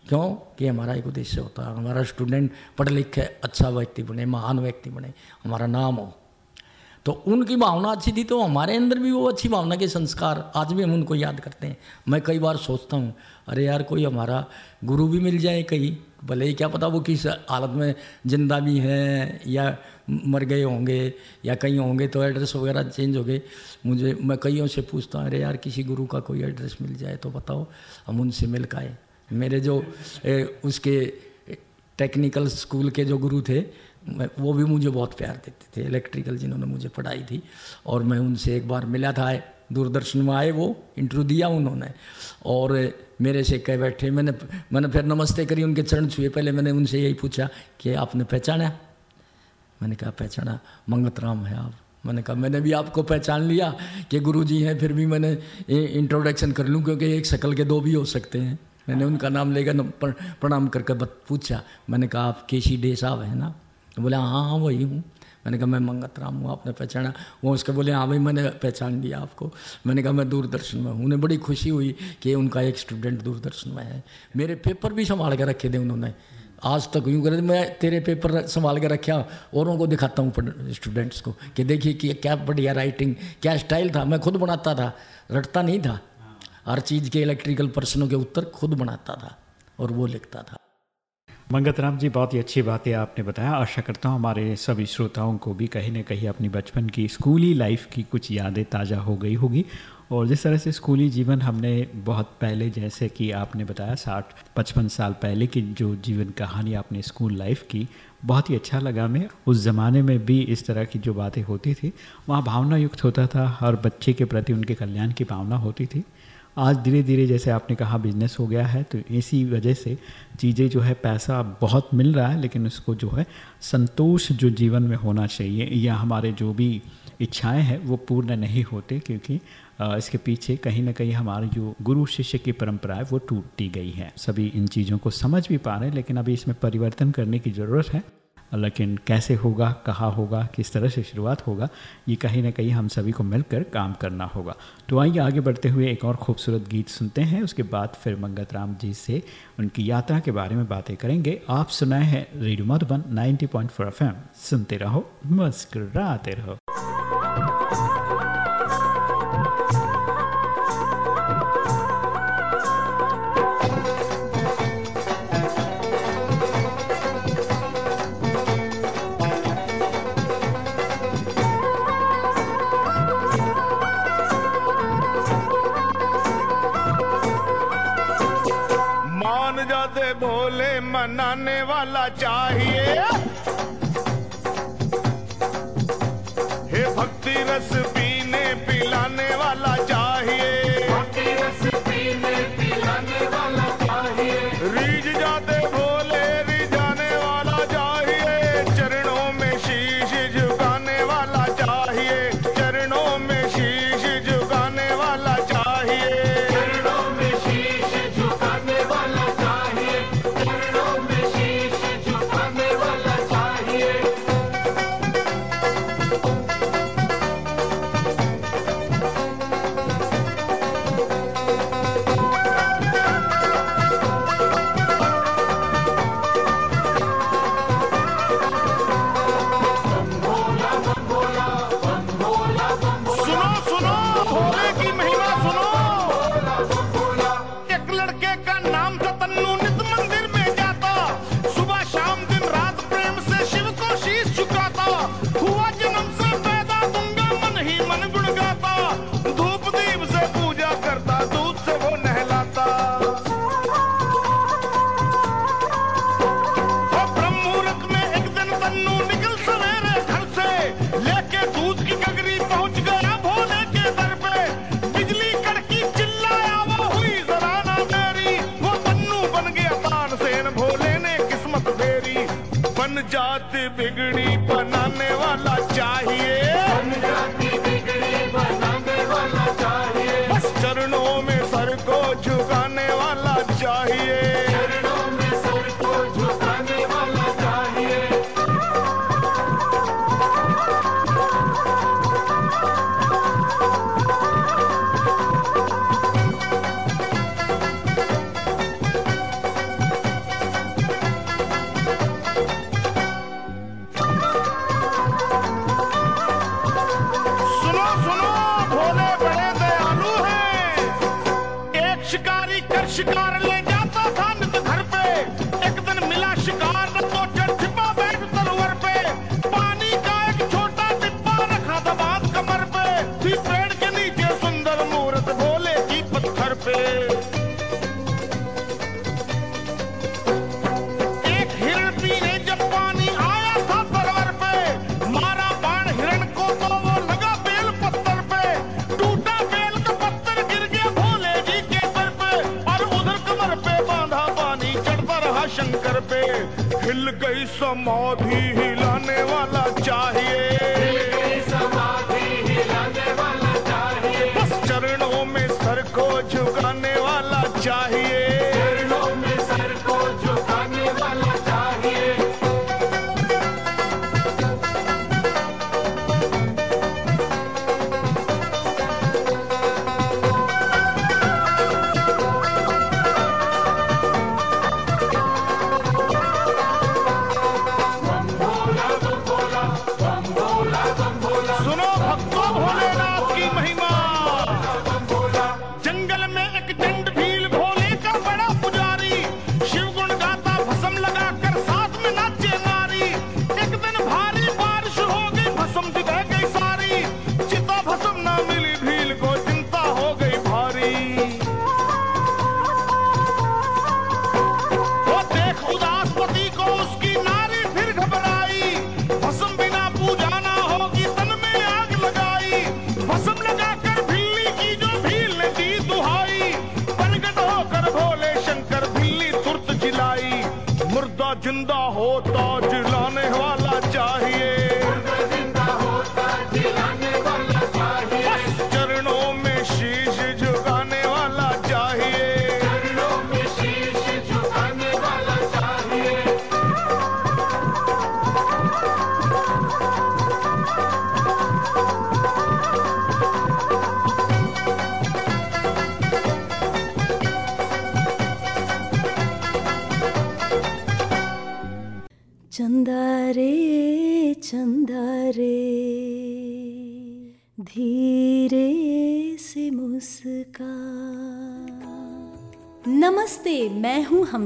क्यों? कि हमारा एक उद्देश्य होता है। हमारा स्टूडेंट पढ़ लिख के अच्छा व्यक्ति बने, महान व्यक्ति बने। हमारा नाम हो। तो उनकी भावना अच्छी थी तो हमारे अंदर भी वो अच्छी भावना के संस्कार आज भी हम उनको याद करते हैं। मैं कई बार सोचता हूँ अरे यार कोई हमारा गुरु भी मिल जाए कहीं। भले ही क्या पता वो किस हालत में ज़िंदा भी हैं या मर गए होंगे या कहीं होंगे तो एड्रेस वगैरह चेंज हो गए। मुझे मैं कईयों से पूछता हूँ अरे यार किसी गुरु का कोई एड्रेस मिल जाए तो बताओ हम उनसे मिल आए। मेरे जो ए, उसके टेक्निकल स्कूल के जो गुरु थे वो भी मुझे बहुत प्यार देते थे इलेक्ट्रिकल जिन्होंने मुझे पढ़ाई थी। और मैं उनसे एक बार मिला था दूरदर्शन में आए, वो इंटरव्यू दिया उन्होंने। और मेरे से कह बैठे, मैंने मैंने फिर नमस्ते करी, उनके चरण छुए। पहले मैंने उनसे यही पूछा कि आपने पहचाना? मैंने कहा, पहचाना? मंगत राम है आप। मैंने कहा, मैंने भी आपको पहचान लिया कि गुरु जी हैं, फिर भी मैंने इंट्रोडक्शन कर लूँ, क्योंकि एक शकल के दो भी हो सकते हैं। मैंने उनका नाम लेकर प्रणाम करके पूछा। मैंने कहा, आप केसी डे साहब हैं ना? बोले हाँ हाँ वही हूँ। मैंने कहा मैं मंगत राम हूँ आपने पहचाना। वो उसके बोले हाँ भाई मैंने पहचान लिया आपको। मैंने कहा मैं दूरदर्शन में हूँ। उन्हें बड़ी खुशी हुई कि उनका एक स्टूडेंट दूरदर्शन में है। मेरे पेपर भी संभाल के रखे थे उन्होंने। आज तक यूँ करे मैं तेरे पेपर संभाल के रखा औरों को दिखाता हूँ स्टूडेंट्स को कि देखिए कि क्या बढ़िया राइटिंग क्या स्टाइल था। मैं खुद बनाता था रटता नहीं था। हर चीज़ के इलेक्ट्रिकल प्रश्नों के उत्तर खुद बनाता था और वो लिखता था। मंगत राम जी, बहुत ही अच्छी बात आपने बताया। आशा करता हूँ हमारे सभी श्रोताओं को भी कहीं ना कहीं अपनी बचपन की, स्कूली लाइफ की कुछ यादें ताज़ा हो गई होगी। और जिस तरह से स्कूली जीवन हमने बहुत पहले, जैसे कि आपने बताया, साठ, पचपन साल पहले की जो जीवन कहानी आपने स्कूल लाइफ की, बहुत ही अच्छा लगा मैं उस ज़माने में भी इस तरह की जो बातें होती थी, वहाँ भावना युक्त होता था। हर बच्चे के प्रति उनके कल्याण की भावना होती थी। आज धीरे धीरे जैसे आपने कहा बिज़नेस हो गया है तो इसी वजह से चीज़ें जो है पैसा बहुत मिल रहा है, लेकिन उसको जो है संतोष जो जीवन में होना चाहिए या हमारे जो भी इच्छाएँ हैं, वो पूर्ण नहीं होते क्योंकि इसके पीछे कहीं ना कहीं हमारी जो गुरु शिष्य की परंपरा है, वो टूटती गई है। सभी इन चीज़ों को समझ भी पा रहे हैं, लेकिन अभी इसमें परिवर्तन करने की ज़रूरत है। लेकिन कैसे होगा, कहाँ होगा, किस तरह से शुरुआत होगा, ये कहीं ना कहीं हम सभी को मिलकर काम करना होगा। तो आइए आगे बढ़ते हुए एक और खूबसूरत गीत सुनते हैं, उसके बाद फिर मंगत राम जी से उनकी यात्रा के बारे में बातें करेंगे। आप सुनाए हैं रेडियो मधुबन 90.4 पॉइंट सुनते रहो, मुस्कराते रहो। शिकार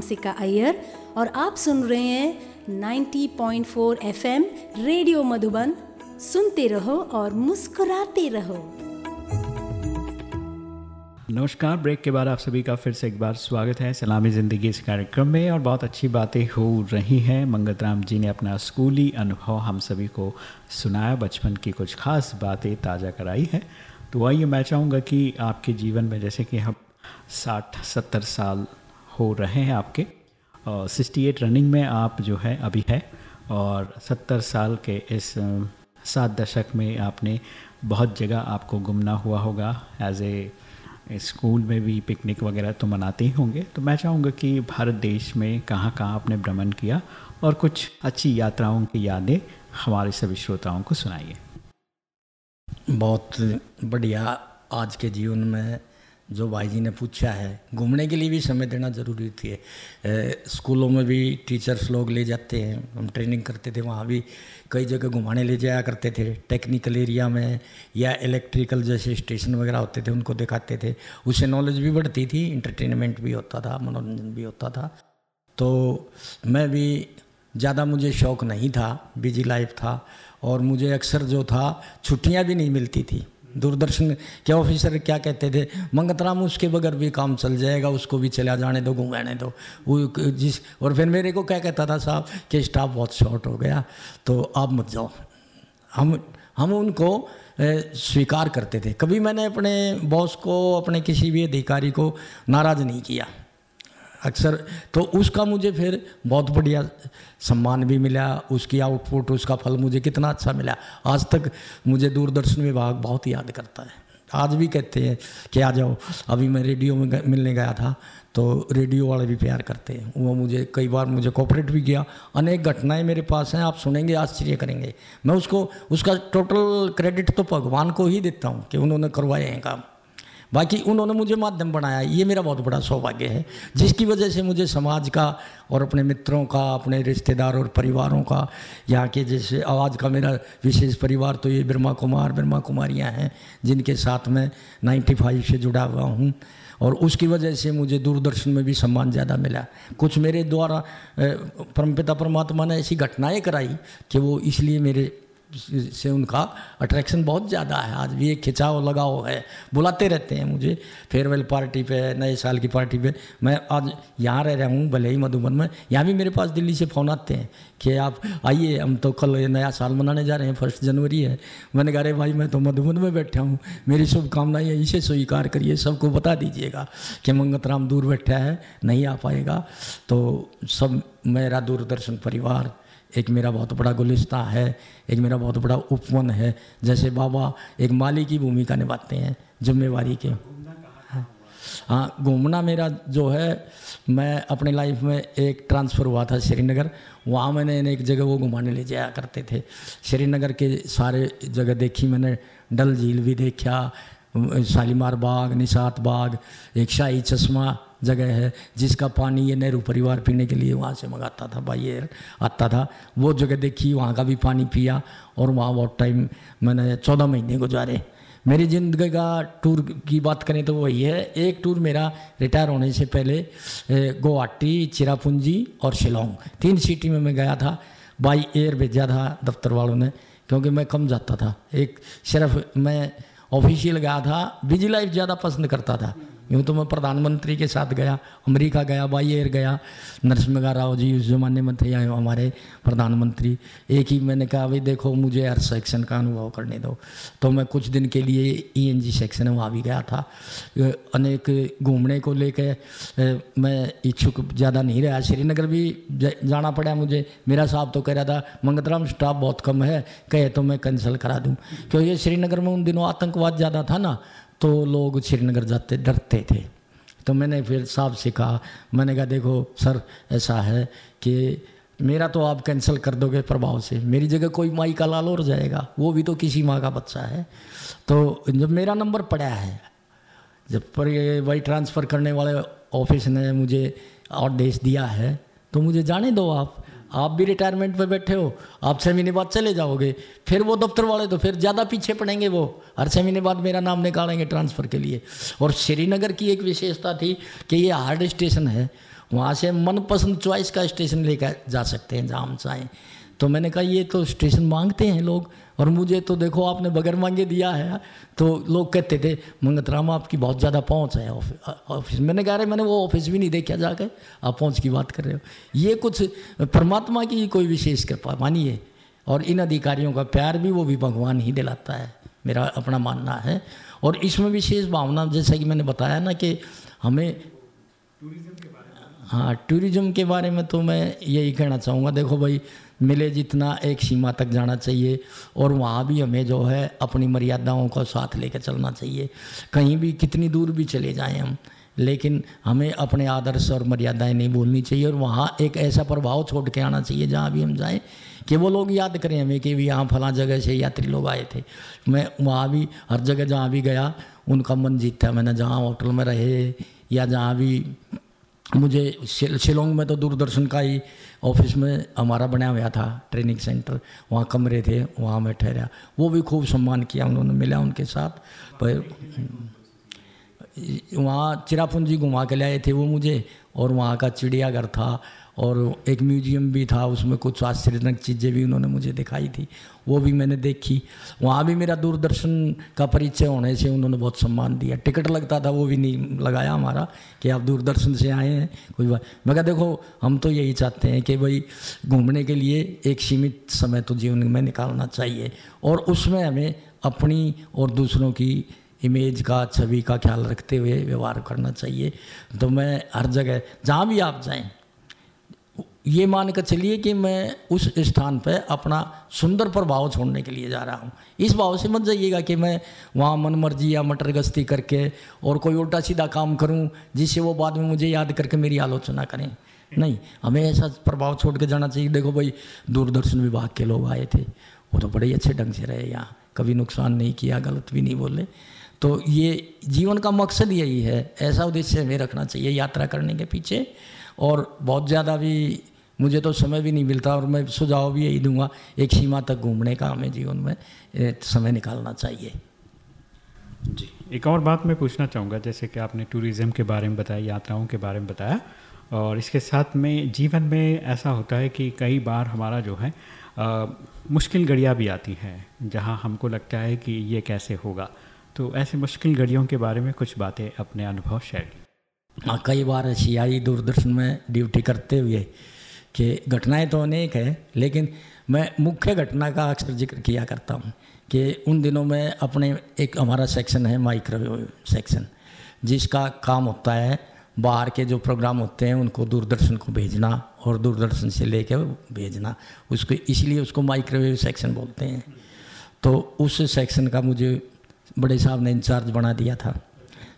हमसिका अय्यर और आप सुन रहे हैं 90.4 एफएम रेडियो मधुबन। सुनते रहो और मुस्कुराते रहो। नमस्कार, ब्रेक के बाद आप सभी का फिर से एक बार स्वागत है सलामी ज़िंदगी इस कार्यक्रम में और बहुत अच्छी बातें हो रही हैं। मंगत जी ने अपना स्कूली अनुभव हम सभी को सुनाया। बचपन की कुछ खास बातें ताज़ा कराई है। तो आइए, मैं चाहूँगा कि आपके जीवन में जैसे कि हम साठ, सत्तर साल हो रहे हैं आपके। और सिक्सटी एट रनिंग में आप जो है अभी है और सत्तर साल के इस सात दशक में आपने बहुत जगह आपको घूमना हुआ होगा। एज ए स्कूल में भी पिकनिक वगैरह तो मनाते ही होंगे। तो मैं चाहूँगा कि भारत देश में कहाँ कहाँ आपने भ्रमण किया और कुछ अच्छी यात्राओं की यादें हमारे सभी श्रोताओं को सुनाइए। बहुत बढ़िया आज के जीवन में जो भाई जी ने पूछा है, घूमने के लिए भी समय देना ज़रूरी थी। स्कूलों में भी टीचर्स लोग ले जाते हैं, हम ट्रेनिंग करते थे, वहाँ भी कई जगह घुमाने ले जाया करते थे। टेक्निकल एरिया में या इलेक्ट्रिकल जैसे स्टेशन वगैरह होते थे, उनको दिखाते थे। उससे नॉलेज भी बढ़ती थी इंटरटेनमेंट भी होता था, मनोरंजन भी होता था। तो मैं भी, ज़्यादा मुझे शौक नहीं था, बिज़ी लाइफ था, और मुझे अक्सर जो था, छुट्टियाँ भी नहीं मिलती थी। दूरदर्शन के ऑफिसर क्या कहते थे? मंगतराम उसके बगैर भी काम चल जाएगा, उसको भी चला जाने दो, घुमाने दो। वो जिस, और फिर मेरे को क्या कहता था साहब कि, स्टाफ बहुत शॉर्ट हो गया तो आप मत जाओ। हम हम उनको स्वीकार करते थे। कभी मैंने अपने बॉस को, अपने किसी भी अधिकारी को नाराज़ नहीं किया। अक्सर तो उसका मुझे फिर बहुत बढ़िया सम्मान भी मिला, उसकी आउटपुट उसका फल मुझे कितना अच्छा मिला। आज तक मुझे दूरदर्शन विभाग बहुत याद करता है। आज भी कहते हैं कि आ जाओ, अभी मैं रेडियो में मिलने गया था तो रेडियो वाले भी प्यार करते हैं। वो मुझे कई बार मुझे कॉपरेट भी किया। अनेक घटनाएँ मेरे पास हैं, आप सुनेंगे, आश्चर्य करेंगे। मैं उसको, उसका टोटल क्रेडिट तो भगवान को ही देता हूँ कि उन्होंने करवाए हैं काम। बाकी उन्होंने मुझे माध्यम बनाया, ये मेरा बहुत बड़ा सौभाग्य है, जिसकी वजह से मुझे समाज का और अपने मित्रों का, अपने रिश्तेदार और परिवारों का, यहाँ के जैसे आवाज़ का मेरा विशेष परिवार तो ये ब्रह्मा कुमार, ब्रह्मा कुमारियाँ हैं, जिनके साथ मैं 95 से जुड़ा हुआ हूँ, और उसकी वजह से मुझे दूरदर्शन में भी सम्मान ज़्यादा मिला। कुछ मेरे द्वारा परमपिता परमात्मा ने ऐसी घटनाएँ कराई कि वो इसलिए मेरे से उनका अट्रैक्शन बहुत ज़्यादा है। आज भी एक खिंचाव लगाव है। बुलाते रहते हैं मुझे। फेयरवेल पार्टी पे, नए साल की पार्टी पे। मैं आज यहाँ रह रहा हूँ, भले ही मधुबन में। यहाँ भी मेरे पास दिल्ली से फ़ोन आते हैं कि आप आइए, हम तो कल नया साल मनाने जा रहे हैं फ़र्स्ट जनवरी है। मैंने कहा, अरे भाई, मैं तो मधुबन में बैठा हूँ। मेरी शुभकामनाएँ इसे स्वीकार करिए, सबको बता दीजिएगा कि मंगत राम दूर बैठा है, नहीं आ पाएगा। तो सब मेरा दूरदर्शन परिवार एक मेरा बहुत बड़ा गुलिस्ता है, एक मेरा बहुत बड़ा उपवन है। जैसे बाबा एक माली की भूमिका निभाते हैं, जिम्मेवारी के। हाँ घूमना मेरा जो है, मैं अपने लाइफ में एक ट्रांसफ़र हुआ था श्रीनगर। वहाँ मैंने एक जगह वो घुमाने ले जाया करते थे। श्रीनगर के सारे जगह देखी मैंने। डल झील भी देखा शालीमार बाग निषात बाग, एक शाही चश्मा जगह है, जिसका पानी ये नेहरू परिवार पीने के लिए वहाँ से मंगाता था बाई एयर आता था। वो जगह देखी, वहाँ का भी पानी पिया और वहाँ बहुत टाइम मैंने चौदह महीने गुजारे। मेरी ज़िंदगी का टूर की बात करें तो वही है। एक टूर मेरा रिटायर होने से पहले गुवाहाटी, चिरापुंजी और शिलोंग। तीन सिटी में मैं गया था। बाई एयर भेजा था दफ्तर वालों ने, क्योंकि मैं कम जाता था। एक सिर्फ़ मैं ऑफिशियल गया था। बिज़ी लाइफ ज़्यादा पसंद करता था। यूँ तो मैं प्रधानमंत्री के साथ गया, अमेरिका गया, बाई एयर गया। नरसिम्हा राव जी उस जमाने में थे हमारे प्रधानमंत्री। एक ही मैंने कहा, भाई देखो, मुझे हर सेक्शन का अनुभव करने दो। तो मैं कुछ दिन के लिए ईएनजी सेक्शन में वहाँ भी गया था। अनेक घूमने को लेकर मैं इच्छुक ज़्यादा नहीं रहा। श्रीनगर भी जाना पड़ा मुझे। मेरा साहब तो कह रहा था, मंगतराम स्टाफ बहुत कम है, कहे तो मैं कैंसिल करा दूँ। क्योंकि श्रीनगर में उन दिनों आतंकवाद ज़्यादा था ना। तो लोग श्रीनगर जाते, डरते थे। तो मैंने फिर साहब से कहा, मैंने कहा, देखो सर, ऐसा है कि मेरा तो आप कैंसिल कर दोगे प्रभाव से। मेरी जगह कोई माई का लाल और जाएगा, वो भी तो किसी माँ का बच्चा है। तो जब मेरा नंबर पड़ा है, जब पर ये वही ट्रांसफ़र करने वाले ऑफ़िस ने मुझे आदेश दिया है तो मुझे जाने दो आप। आप भी रिटायरमेंट पर बैठे हो, आप छः महीने बाद चले जाओगे। फिर वो दफ्तर वाले तो फिर ज़्यादा पीछे पड़ेंगे वो। हर छः महीने बाद मेरा नाम निकालेंगे ट्रांसफ़र के लिए। और श्रीनगर की एक विशेषता थी कि ये हार्ड स्टेशन है, वहाँ से मनपसंद चॉइस का स्टेशन लेकर जा सकते हैं, जहाँ हम चाहें। तो मैंने कहा, ये तो स्टेशन मांगते हैं लोग और मुझे तो देखो आपने बगैर मांगे दिया है। तो लोग कहते थे मंगत राम आपकी बहुत ज़्यादा पहुँच है ऑफ़िस। मैंने कह रहे मैंने वो ऑफ़िस भी नहीं देखा जाकर आप पहुँच की बात कर रहे हो। ये कुछ परमात्मा की कोई विशेष कृपा मानिए। और इन अधिकारियों का प्यार भी वो भी भगवान ही दिलाता है मेरा अपना मानना है। और इसमें विशेष भावना जैसा कि मैंने बताया ना कि हमें टूरिज़्म के बारे में। हाँ टूरिज़्म के बारे में तो मैं यही कहना चाहूँगा। देखो भाई मिले जितना एक सीमा तक जाना चाहिए और वहाँ भी हमें जो है अपनी मर्यादाओं को साथ लेकर चलना चाहिए। कहीं भी कितनी दूर भी चले जाएँ हम, लेकिन हमें अपने आदर्श और मर्यादाएँ नहीं भूलनी चाहिए और वहाँ एक ऐसा प्रभाव छोड़ के आना चाहिए जहाँ भी हम जाएँ कि वो लोग याद करें हमें कि भी यहाँ फला जगह से यात्री लोग आए थे। मैं वहाँ भी, हर जगह जहाँ भी गया, उनका मन जीता मैंने जहाँ होटल में रहे या जहाँ भी मुझे शिलोंग में तो दूरदर्शन का ही ऑफ़िस में हमारा बनाया हुआ था, ट्रेनिंग सेंटर। वहाँ कमरे थे, वहाँ मैं ठहरा। वो भी खूब सम्मान किया उन्होंने मिला उनके साथ। पर, वहाँ चिरापुंजी घुमा के लाए थे वो मुझे, और वहाँ का चिड़ियाघर था और एक म्यूज़ियम भी था, उसमें कुछ आश्चर्यजनक चीज़ें भी उन्होंने मुझे दिखाई थी। वो भी मैंने देखी। वहाँ भी मेरा दूरदर्शन का परिचय होने से उन्होंने बहुत सम्मान दिया। टिकट लगता था, वो भी नहीं लगाया हमारा कि आप दूरदर्शन से आए हैं, कोई बात। मैं कहा, देखो, हम तो यही चाहते हैं कि भाई घूमने के लिए एक सीमित समय तो जीवन में निकालना चाहिए। और उसमें हमें अपनी और दूसरों की इमेज का, छवि का ख्याल रखते हुए व्यवहार करना चाहिए। तो मैं हर जगह, जहाँ भी आप जाएँ ये मान कर चलिए कि मैं उस स्थान पर अपना सुंदर प्रभाव छोड़ने के लिए जा रहा हूँ। इस भाव से मत जाइएगा कि मैं वहाँ मन मर्ज़ी या मटर गश्ती करके और कोई उल्टा सीधा काम करूँ, जिससे वो बाद में मुझे याद करके मेरी आलोचना करें। नहीं, हमें ऐसा प्रभाव छोड़ के जाना चाहिए। देखो भाई, दूरदर्शन विभाग के लोग आए थे। वो तो बड़े अच्छे ढंग से रहे यहाँ। कभी नुकसान नहीं किया, गलत भी नहीं बोले। तो ये जीवन का मकसद यही है। ऐसा उद्देश्य हमें रखना चाहिए यात्रा करने के पीछे। और बहुत ज़्यादा भी मुझे तो समय भी नहीं मिलता और मैं सुझाव भी यही दूँगा एक सीमा तक घूमने का हमें जीवन में समय निकालना चाहिए। जी। एक और बात मैं पूछना चाहूँगा जैसे कि आपने टूरिज़्म के बारे में बताया यात्राओं के बारे में बताया और इसके साथ में जीवन में ऐसा होता है कि कई बार हमारा जो है आ, मुश्किल घड़ियाँ भी आती हैं जहाँ हमको लगता है कि ये कैसे होगा। तो ऐसे मुश्किल घड़ियों के बारे में कुछ बातें अपने अनुभव शेयर की कई बार ऐसी आई दूरदर्शन में ड्यूटी करते हुए कि घटनाएँ तो अनेक है, लेकिन मैं मुख्य घटना का अक्सर ज़िक्र किया करता हूँ कि उन दिनों में अपने एक हमारा सेक्शन है, माइक्रोवेव सेक्शन, जिसका काम होता है बाहर के जो प्रोग्राम होते हैं, उनको दूरदर्शन को भेजना और दूरदर्शन से लेके भेजना। उसको इसलिए उसको माइक्रोवेव सेक्शन बोलते हैं। तो उस सेक्शन का मुझे बड़े साहब ने इंचार्ज बना दिया था।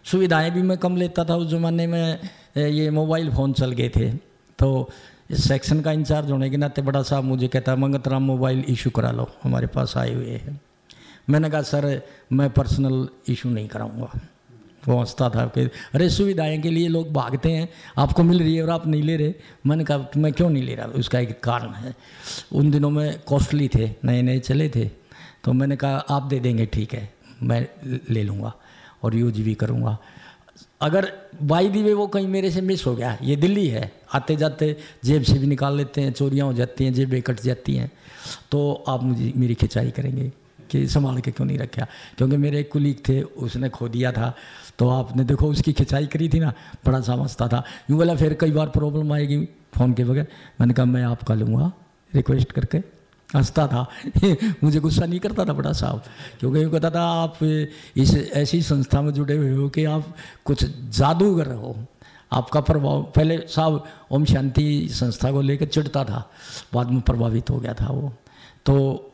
सुविधाएँ भी मैं कम लेता था उस ज़माने में ये मोबाइल फ़ोन चल गए थे। तो इस सेक्शन का इंचार्ज होने के नाते बड़ा साहब मुझे कहता, मंगत राम, मोबाइल इशू करा लो, हमारे पास आए हुए हैं। मैंने कहा, सर, मैं पर्सनल इशू नहीं कराऊँगा। वो हंसता था कि, अरे, सुविधाएँ के लिए लोग भागते हैं, आपको मिल रही है और आप नहीं ले रहे। मैंने कहा मैं क्यों नहीं ले रहा? उसका एक कारण है। उन दिनों में कॉस्टली थे नए नए चले थे। तो मैंने कहा, आप दे देंगे, ठीक है, मैं ले लूँगा। और यूज़ भी करूँगा। अगर बाई दी वे वो कहीं मेरे से मिस हो गया, ये दिल्ली है आते जाते जेब से भी निकाल लेते हैं, चोरियाँ हो जाती हैं, जेबें कट जाती हैं तो आप मुझे, मेरी खिंचाई करेंगे कि संभाल के क्यों नहीं रखा? क्योंकि मेरे एक कुलीग थे, उसने खो दिया था तो आपने देखो उसकी खिंचाई करी थी ना, बड़ा समझता था। यूँ बोला, फिर कई बार प्रॉब्लम आएगी फ़ोन के बगैर। मैंने कहा, मैं आपका लूँगा रिक्वेस्ट करके हंसता था। *laughs* मुझे गुस्सा नहीं करता था बड़ा साहब। क्योंकि यूँ कहता था, आप इस ऐसी संस्था में जुड़े हुए हो कि आप कुछ जादूगर हो। आपका प्रभाव, पहले साहब ओम शांति संस्था को लेकर चिढ़ता था, बाद में प्रभावित हो गया था वो। तो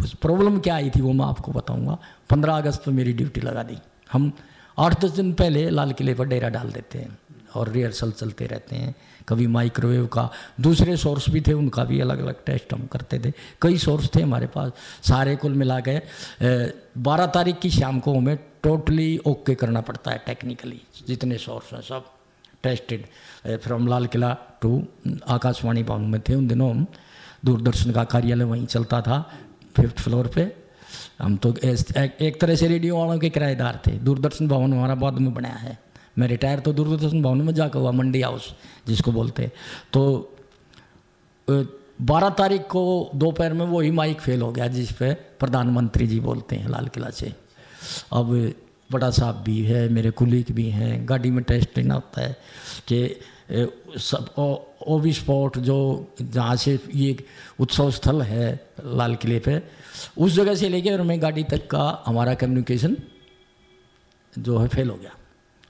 प्रॉब्लम क्या आई थी वो मैं आपको बताऊँगा। पंद्रह अगस्त पर मेरी ड्यूटी लगा दी। हम आठ दस दिन पहले लाल किले पर डेरा डाल देते हैं और रिहर्सल चलते रहते हैं। कभी माइक्रोवेव का, दूसरे सोर्स भी थे, उनका भी अलग अलग टेस्ट हम करते थे। कई सोर्स थे हमारे पास, सारे कुल मिला के बारह तारीख की शाम को हमें टोटली ओके करना पड़ता है, टेक्निकली, जितने सोर्स हैं सब, tested. From Lal Kila to Akashvani Bhavan में थे उन दिनों हम, दूरदर्शन का कार्यालय वहीं चलता था, फिफ्थ फ्लोर पे। हम तो एक तरह से रेडियो वालों के किराएदार थे, दूरदर्शन भवन हमारा बाद में बनाया है। मैं रिटायर तो दूरदर्शन भवन में जाकर हुआ, मंडी हाउस जिसको बोलते तो बारह तारीख को दोपहर में वही माइक फेल हो गया, जिस पे प्रधानमंत्री जी बोलते हैं, लाल किला से। अब बड़ा साहब भी है, मेरे कुलीग भी हैं, गाड़ी में टेस्ट लेना होता है कि सब, ओ भी स्पॉट जो जहाँ से ये उत्सव स्थल है, लाल किले पे, उस जगह से लेके और मैं गाड़ी तक का हमारा कम्युनिकेशन जो है फेल हो गया।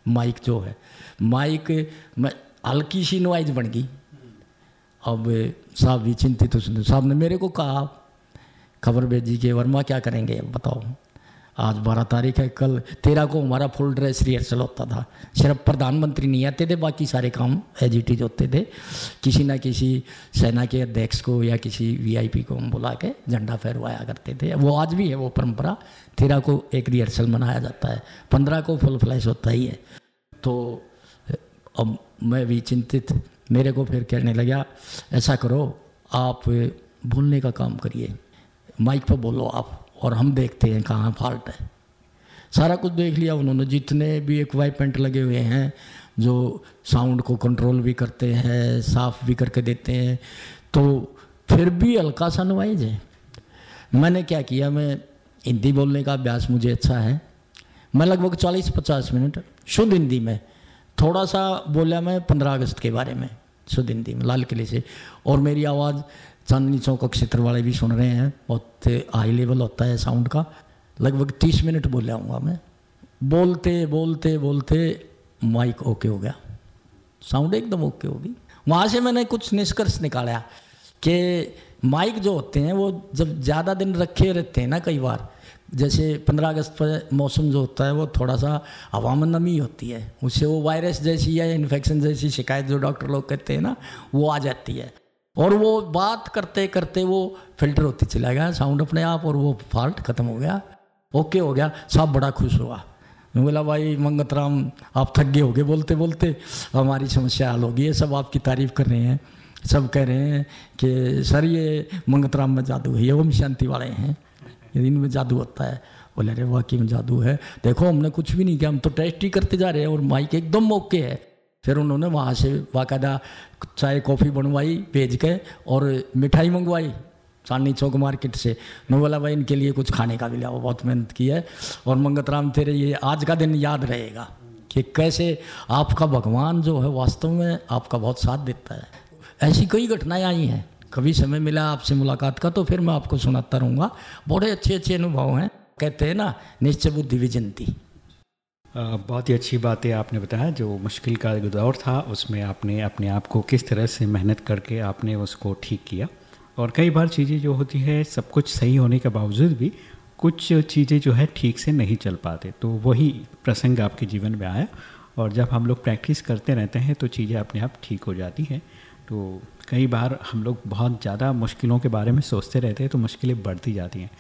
माइक जो है। माइक में हल्की सी नॉइज़ बन गई। अब साहब भी चिंतित तो साहब ने मेरे को कहा, खबर भेजी कि वर्मा क्या करेंगे, बताओ। आज बारह तारीख है, कल तेरह को हमारा फुल ड्रेस रिहर्सल होता था। सिर्फ़ प्रधानमंत्री नहीं आते थे, बाकी सारे काम एजिटीज होते थे। किसी ना किसी सेना के अध्यक्ष को या किसी वीआईपी को हम बुला के झंडा फहरवाया करते थे। वो आज भी है, वो परंपरा। तेरह को एक रिहर्सल मनाया जाता है। पंद्रह को फुल फ्लैश होता ही है। तो अब मैं भी चिंतित, मेरे को फिर कहने लगा, ऐसा करो, आप बोलने का काम करिए। माइक पर बोलो आप। और हम देखते हैं कहाँ फॉल्ट है। सारा कुछ देख लिया उन्होंने, जितने भी एक्वाइपमेंट लगे हुए हैं, जो साउंड को कंट्रोल भी करते हैं, साफ़ भी करके देते हैं तो फिर भी हल्का सा नवाइज है। मैंने क्या किया, मैं हिंदी बोलने का अभ्यास मुझे अच्छा है। मैं लगभग चालीस पचास मिनट शुद्ध हिंदी में थोड़ा सा बोला मैं पंद्रह अगस्त के बारे में, शुद्ध हिंदी में, लाल किले से। और मेरी आवाज़ चांदनी चौक क्षेत्र वाले भी सुन रहे हैं बहुत हाई लेवल होता है साउंड का। लगभग तीस मिनट बोले आऊँगा मैं। बोलते बोलते बोलते माइक ओके हो गया। साउंड एकदम ओके होगी। वहाँ से मैंने कुछ निष्कर्ष निकाला कि माइक जो होते हैं वो जब ज़्यादा दिन रखे रहते हैं ना कई बार, जैसे पंद्रह अगस्त पर मौसम जो होता है वो थोड़ा सा हवा में नमी होती है। उससे वो वायरस जैसी या इन्फेक्शन जैसी शिकायत जो डॉक्टर लोग कहते हैं ना, वो आ जाती है। और वो बात करते करते वो फ़िल्टर होते चला गया, साउंड अपने आप और वो फॉल्ट खत्म हो गया। ओके हो गया सब बड़ा खुश हुआ। बोला, भाई मंगत राम, आप थक गए होगे बोलते बोलते, हमारी समस्या हल होगी। ये सब आपकी तारीफ़ कर रहे हैं। सब कह रहे हैं कि, सर, ये मंगत राम में जादू है, ये ओम शांति वाले हैं। इनमें जादू होता है। बोले, अरे वाकई में जादू है। देखो, हमने कुछ भी नहीं किया, हम तो टेस्ट ही करते जा रहे हैं और माइक एकदम मौके है। फिर उन्होंने वहाँ से बाकायदा चाय, कॉफ़ी बनवाई, भेज के और मिठाई मंगवाई चांदनी चौक मार्केट से। मैं बोला, भाई, इनके लिए कुछ खाने का भी लिया बहुत मेहनत की है और मंगत राम, तेरे ये आज का दिन याद रहेगा कि कैसे आपका भगवान जो है वास्तव में आपका बहुत साथ देता है। ऐसी कई घटनाएँ आई हैं। कभी समय मिला आपसे मुलाकात का तो फिर मैं आपको सुनाता रहूँगा। बड़े अच्छे अच्छे अनुभव हैं। कहते हैं ना, निश्चय बुद्धि विजंती। बहुत ही अच्छी बातें आपने बताया, जो मुश्किल का दौर था, उसमें आपने अपने आप को किस तरह से मेहनत करके आपने उसको ठीक किया। और कई बार चीज़ें जो होती है, सब कुछ सही होने के बावजूद भी कुछ चीज़ें जो है ठीक से नहीं चल पाते। तो वही प्रसंग आपके जीवन में आया, और जब हम लोग प्रैक्टिस करते रहते हैं तो चीज़ें अपने आप ठीक हो जाती हैं। तो कई बार हम लोग बहुत ज़्यादा मुश्किलों के बारे में सोचते रहते हैं तो मुश्किलें बढ़ती जाती हैं।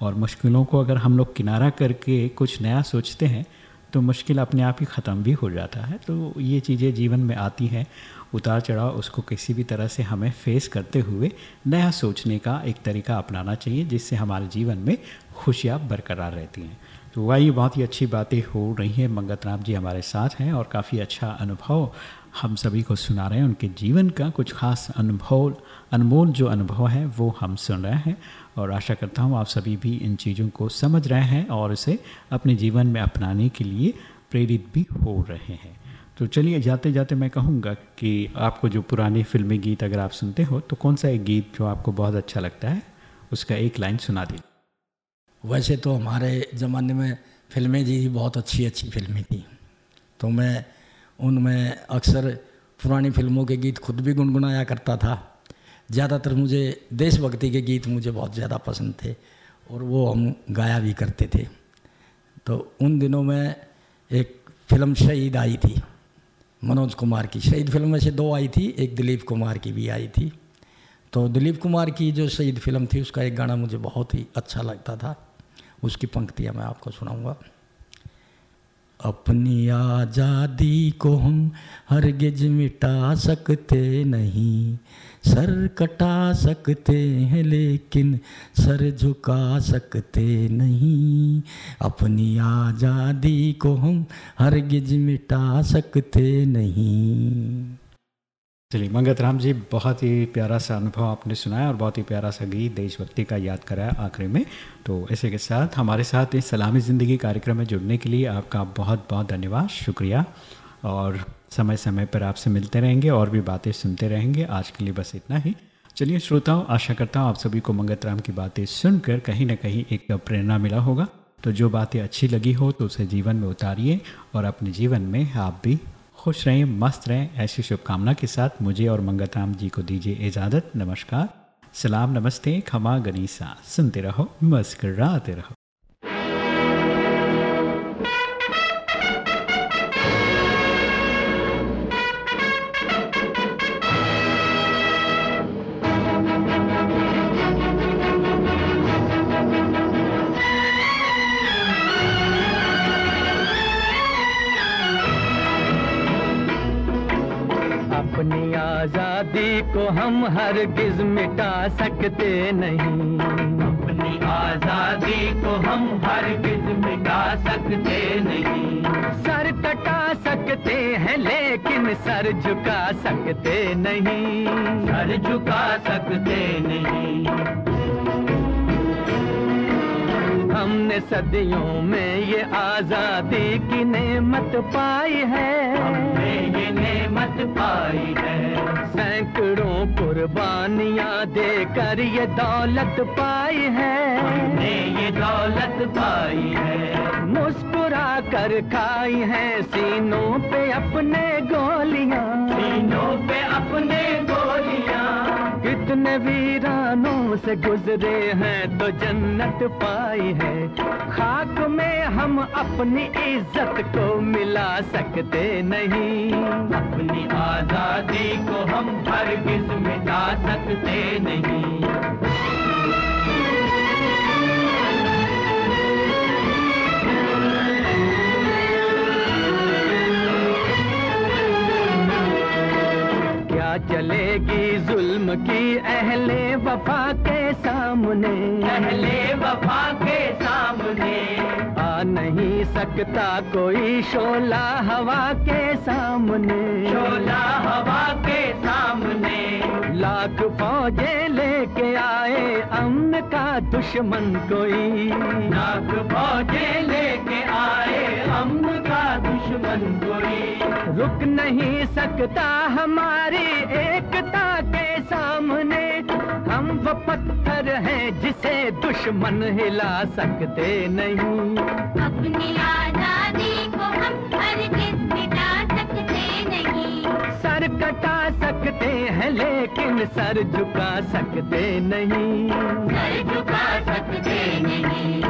और मुश्किलों को अगर हम लोग किनारा करके कुछ नया सोचते हैं तो मुश्किल अपने आप ही ख़त्म भी हो जाता है। तो ये चीज़ें जीवन में आती हैं, उतार चढ़ाव उसको किसी भी तरह से हमें फेस करते हुए नया सोचने का एक तरीका अपनाना चाहिए, जिससे हमारे जीवन में खुशियाँ बरकरार रहती हैं। तो वही बहुत ही अच्छी बातें हो रही हैं। मंगत राम जी हमारे साथ हैं और काफ़ी अच्छा अनुभव हम सभी को सुना रहे हैं। उनके जीवन का कुछ खास अनुभव, अनमोल जो अनुभव है, वो हम सुन रहे हैं। और आशा करता हूँ आप सभी भी इन चीज़ों को समझ रहे हैं और इसे अपने जीवन में अपनाने के लिए प्रेरित भी हो रहे हैं। तो चलिए, जाते जाते मैं कहूँगा कि आपको जो पुराने फिल्मी गीत अगर आप सुनते हो तो कौन सा एक गीत जो आपको बहुत अच्छा लगता है, उसका एक लाइन सुना दी वैसे तो हमारे ज़माने में फ़िल्में जी बहुत अच्छी अच्छी फ़िल्में थी। तो मैं उनमें अक्सर पुरानी फ़िल्मों के गीत खुद भी गुनगुनाया करता था। ज़्यादातर मुझे देशभक्ति के गीत मुझे बहुत ज़्यादा पसंद थे और वो हम गाया भी करते थे। तो उन दिनों में एक फ़िल्म शहीद आई थी, मनोज कुमार की। शहीद फ़िल्म में से दो आई थी, एक दिलीप कुमार की भी आई थी। तो दिलीप कुमार की जो शहीद फ़िल्म थी, उसका एक गाना मुझे बहुत ही अच्छा लगता था। उसकी पंक्तियाँ मैं आपको सुनाऊँगा। अपनी आज़ादी को हम हरगिज मिटा सकते नहीं। सर कटा सकते हैं, लेकिन सर झुका सकते नहीं। अपनी आज़ादी को हम हरगिज मिटा सकते नहीं। चलिए, मंगत राम जी, बहुत ही प्यारा सा अनुभव आपने सुनाया और बहुत ही प्यारा सा गीत देशभक्ति का याद कराया आखिरी में। तो ऐसे के साथ हमारे साथ इस सलामी ज़िंदगी कार्यक्रम में जुड़ने के लिए आपका बहुत बहुत धन्यवाद, शुक्रिया। और समय समय पर आपसे मिलते रहेंगे और भी बातें सुनते रहेंगे। आज के लिए बस इतना ही। चलिए, श्रोताओं, आशा करता हूँ आप सभी को मंगत राम की बातें सुनकर कहीं ना कहीं एक प्रेरणा मिला होगा। तो जो बातें अच्छी लगी हो तो उसे जीवन में उतारिए और अपने जीवन में आप भी खुश रहें, मस्त रहें, ऐसी शुभकामना के साथ मुझे और मंगतराम जी को दीजिए इजाज़त, नमस्कार, सलाम, नमस्ते, खमा गनीसा, सुनते रहो मस्कर रहो। को हम हर गिज मिटा सकते नहीं। अपनी आज़ादी को हम हर गिज मिटा सकते नहीं। सर कटा सकते हैं लेकिन सर झुका सकते नहीं। सर झुका सकते नहीं। हमने सदियों में ये आज़ादी की नेमत पाई है। हमने ये नेमत पाई है। सैकड़ों कुर्बानियाँ देकर ये दौलत पाई है। हमने ये दौलत पाई है। मुस्कुरा कर खाई है सीनों पे अपने गोलियाँ। सीनों पे अपने गोलियाँ। कितने वीरानों से गुजरे हैं तो जन्नत पाई है। खाक में हम अपनी इज़्ज़त को मिला सकते नहीं। अपनी आज़ादी को हम हरगिज मिटा सकते नहीं। चलेगी जुल्म की अहले वफा के सामने। अहले वफा के सामने। नहीं सकता कोई शोला हवा के सामने। शोला हवा के सामने। लाख फौजे लेके आए अमन का दुश्मन कोई। लाख फौजे लेके आए हम का दुश्मन कोई। रुक नहीं सकता हमारी एकता के सामने। हम वो पत्थर हैं जिसे दुश्मन हिला सकते नहीं। अपनी आज़ादी को हम हर मिटा सकते नहीं। सर कटा सकते हैं लेकिन सर झुका सकते नहीं। सर झुका सकते नहीं।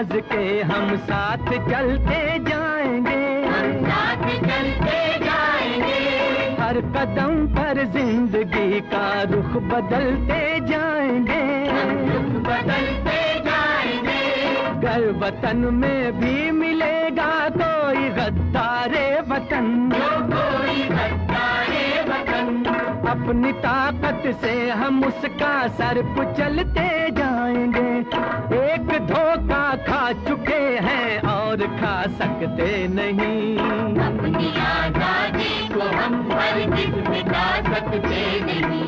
आवाज़ के हम साथ चलते जाएँगे। हम साथ चलते जाएँगे। हर कदम पर ज़िंदगी का रुख बदलते जाएँगे। रुख बदलते जाएँगे। घर वतन में भी मिलेगा कोई गद्दारे वतन। कोई गद्दारे वतन अपनी ताकत से हम उसका सर कुचलते जाएँगे। एक धोखा खा चुके हैं और खा सकते नहीं। अपनी आज़ादी को हम हरगिज मिटा सकते नहीं।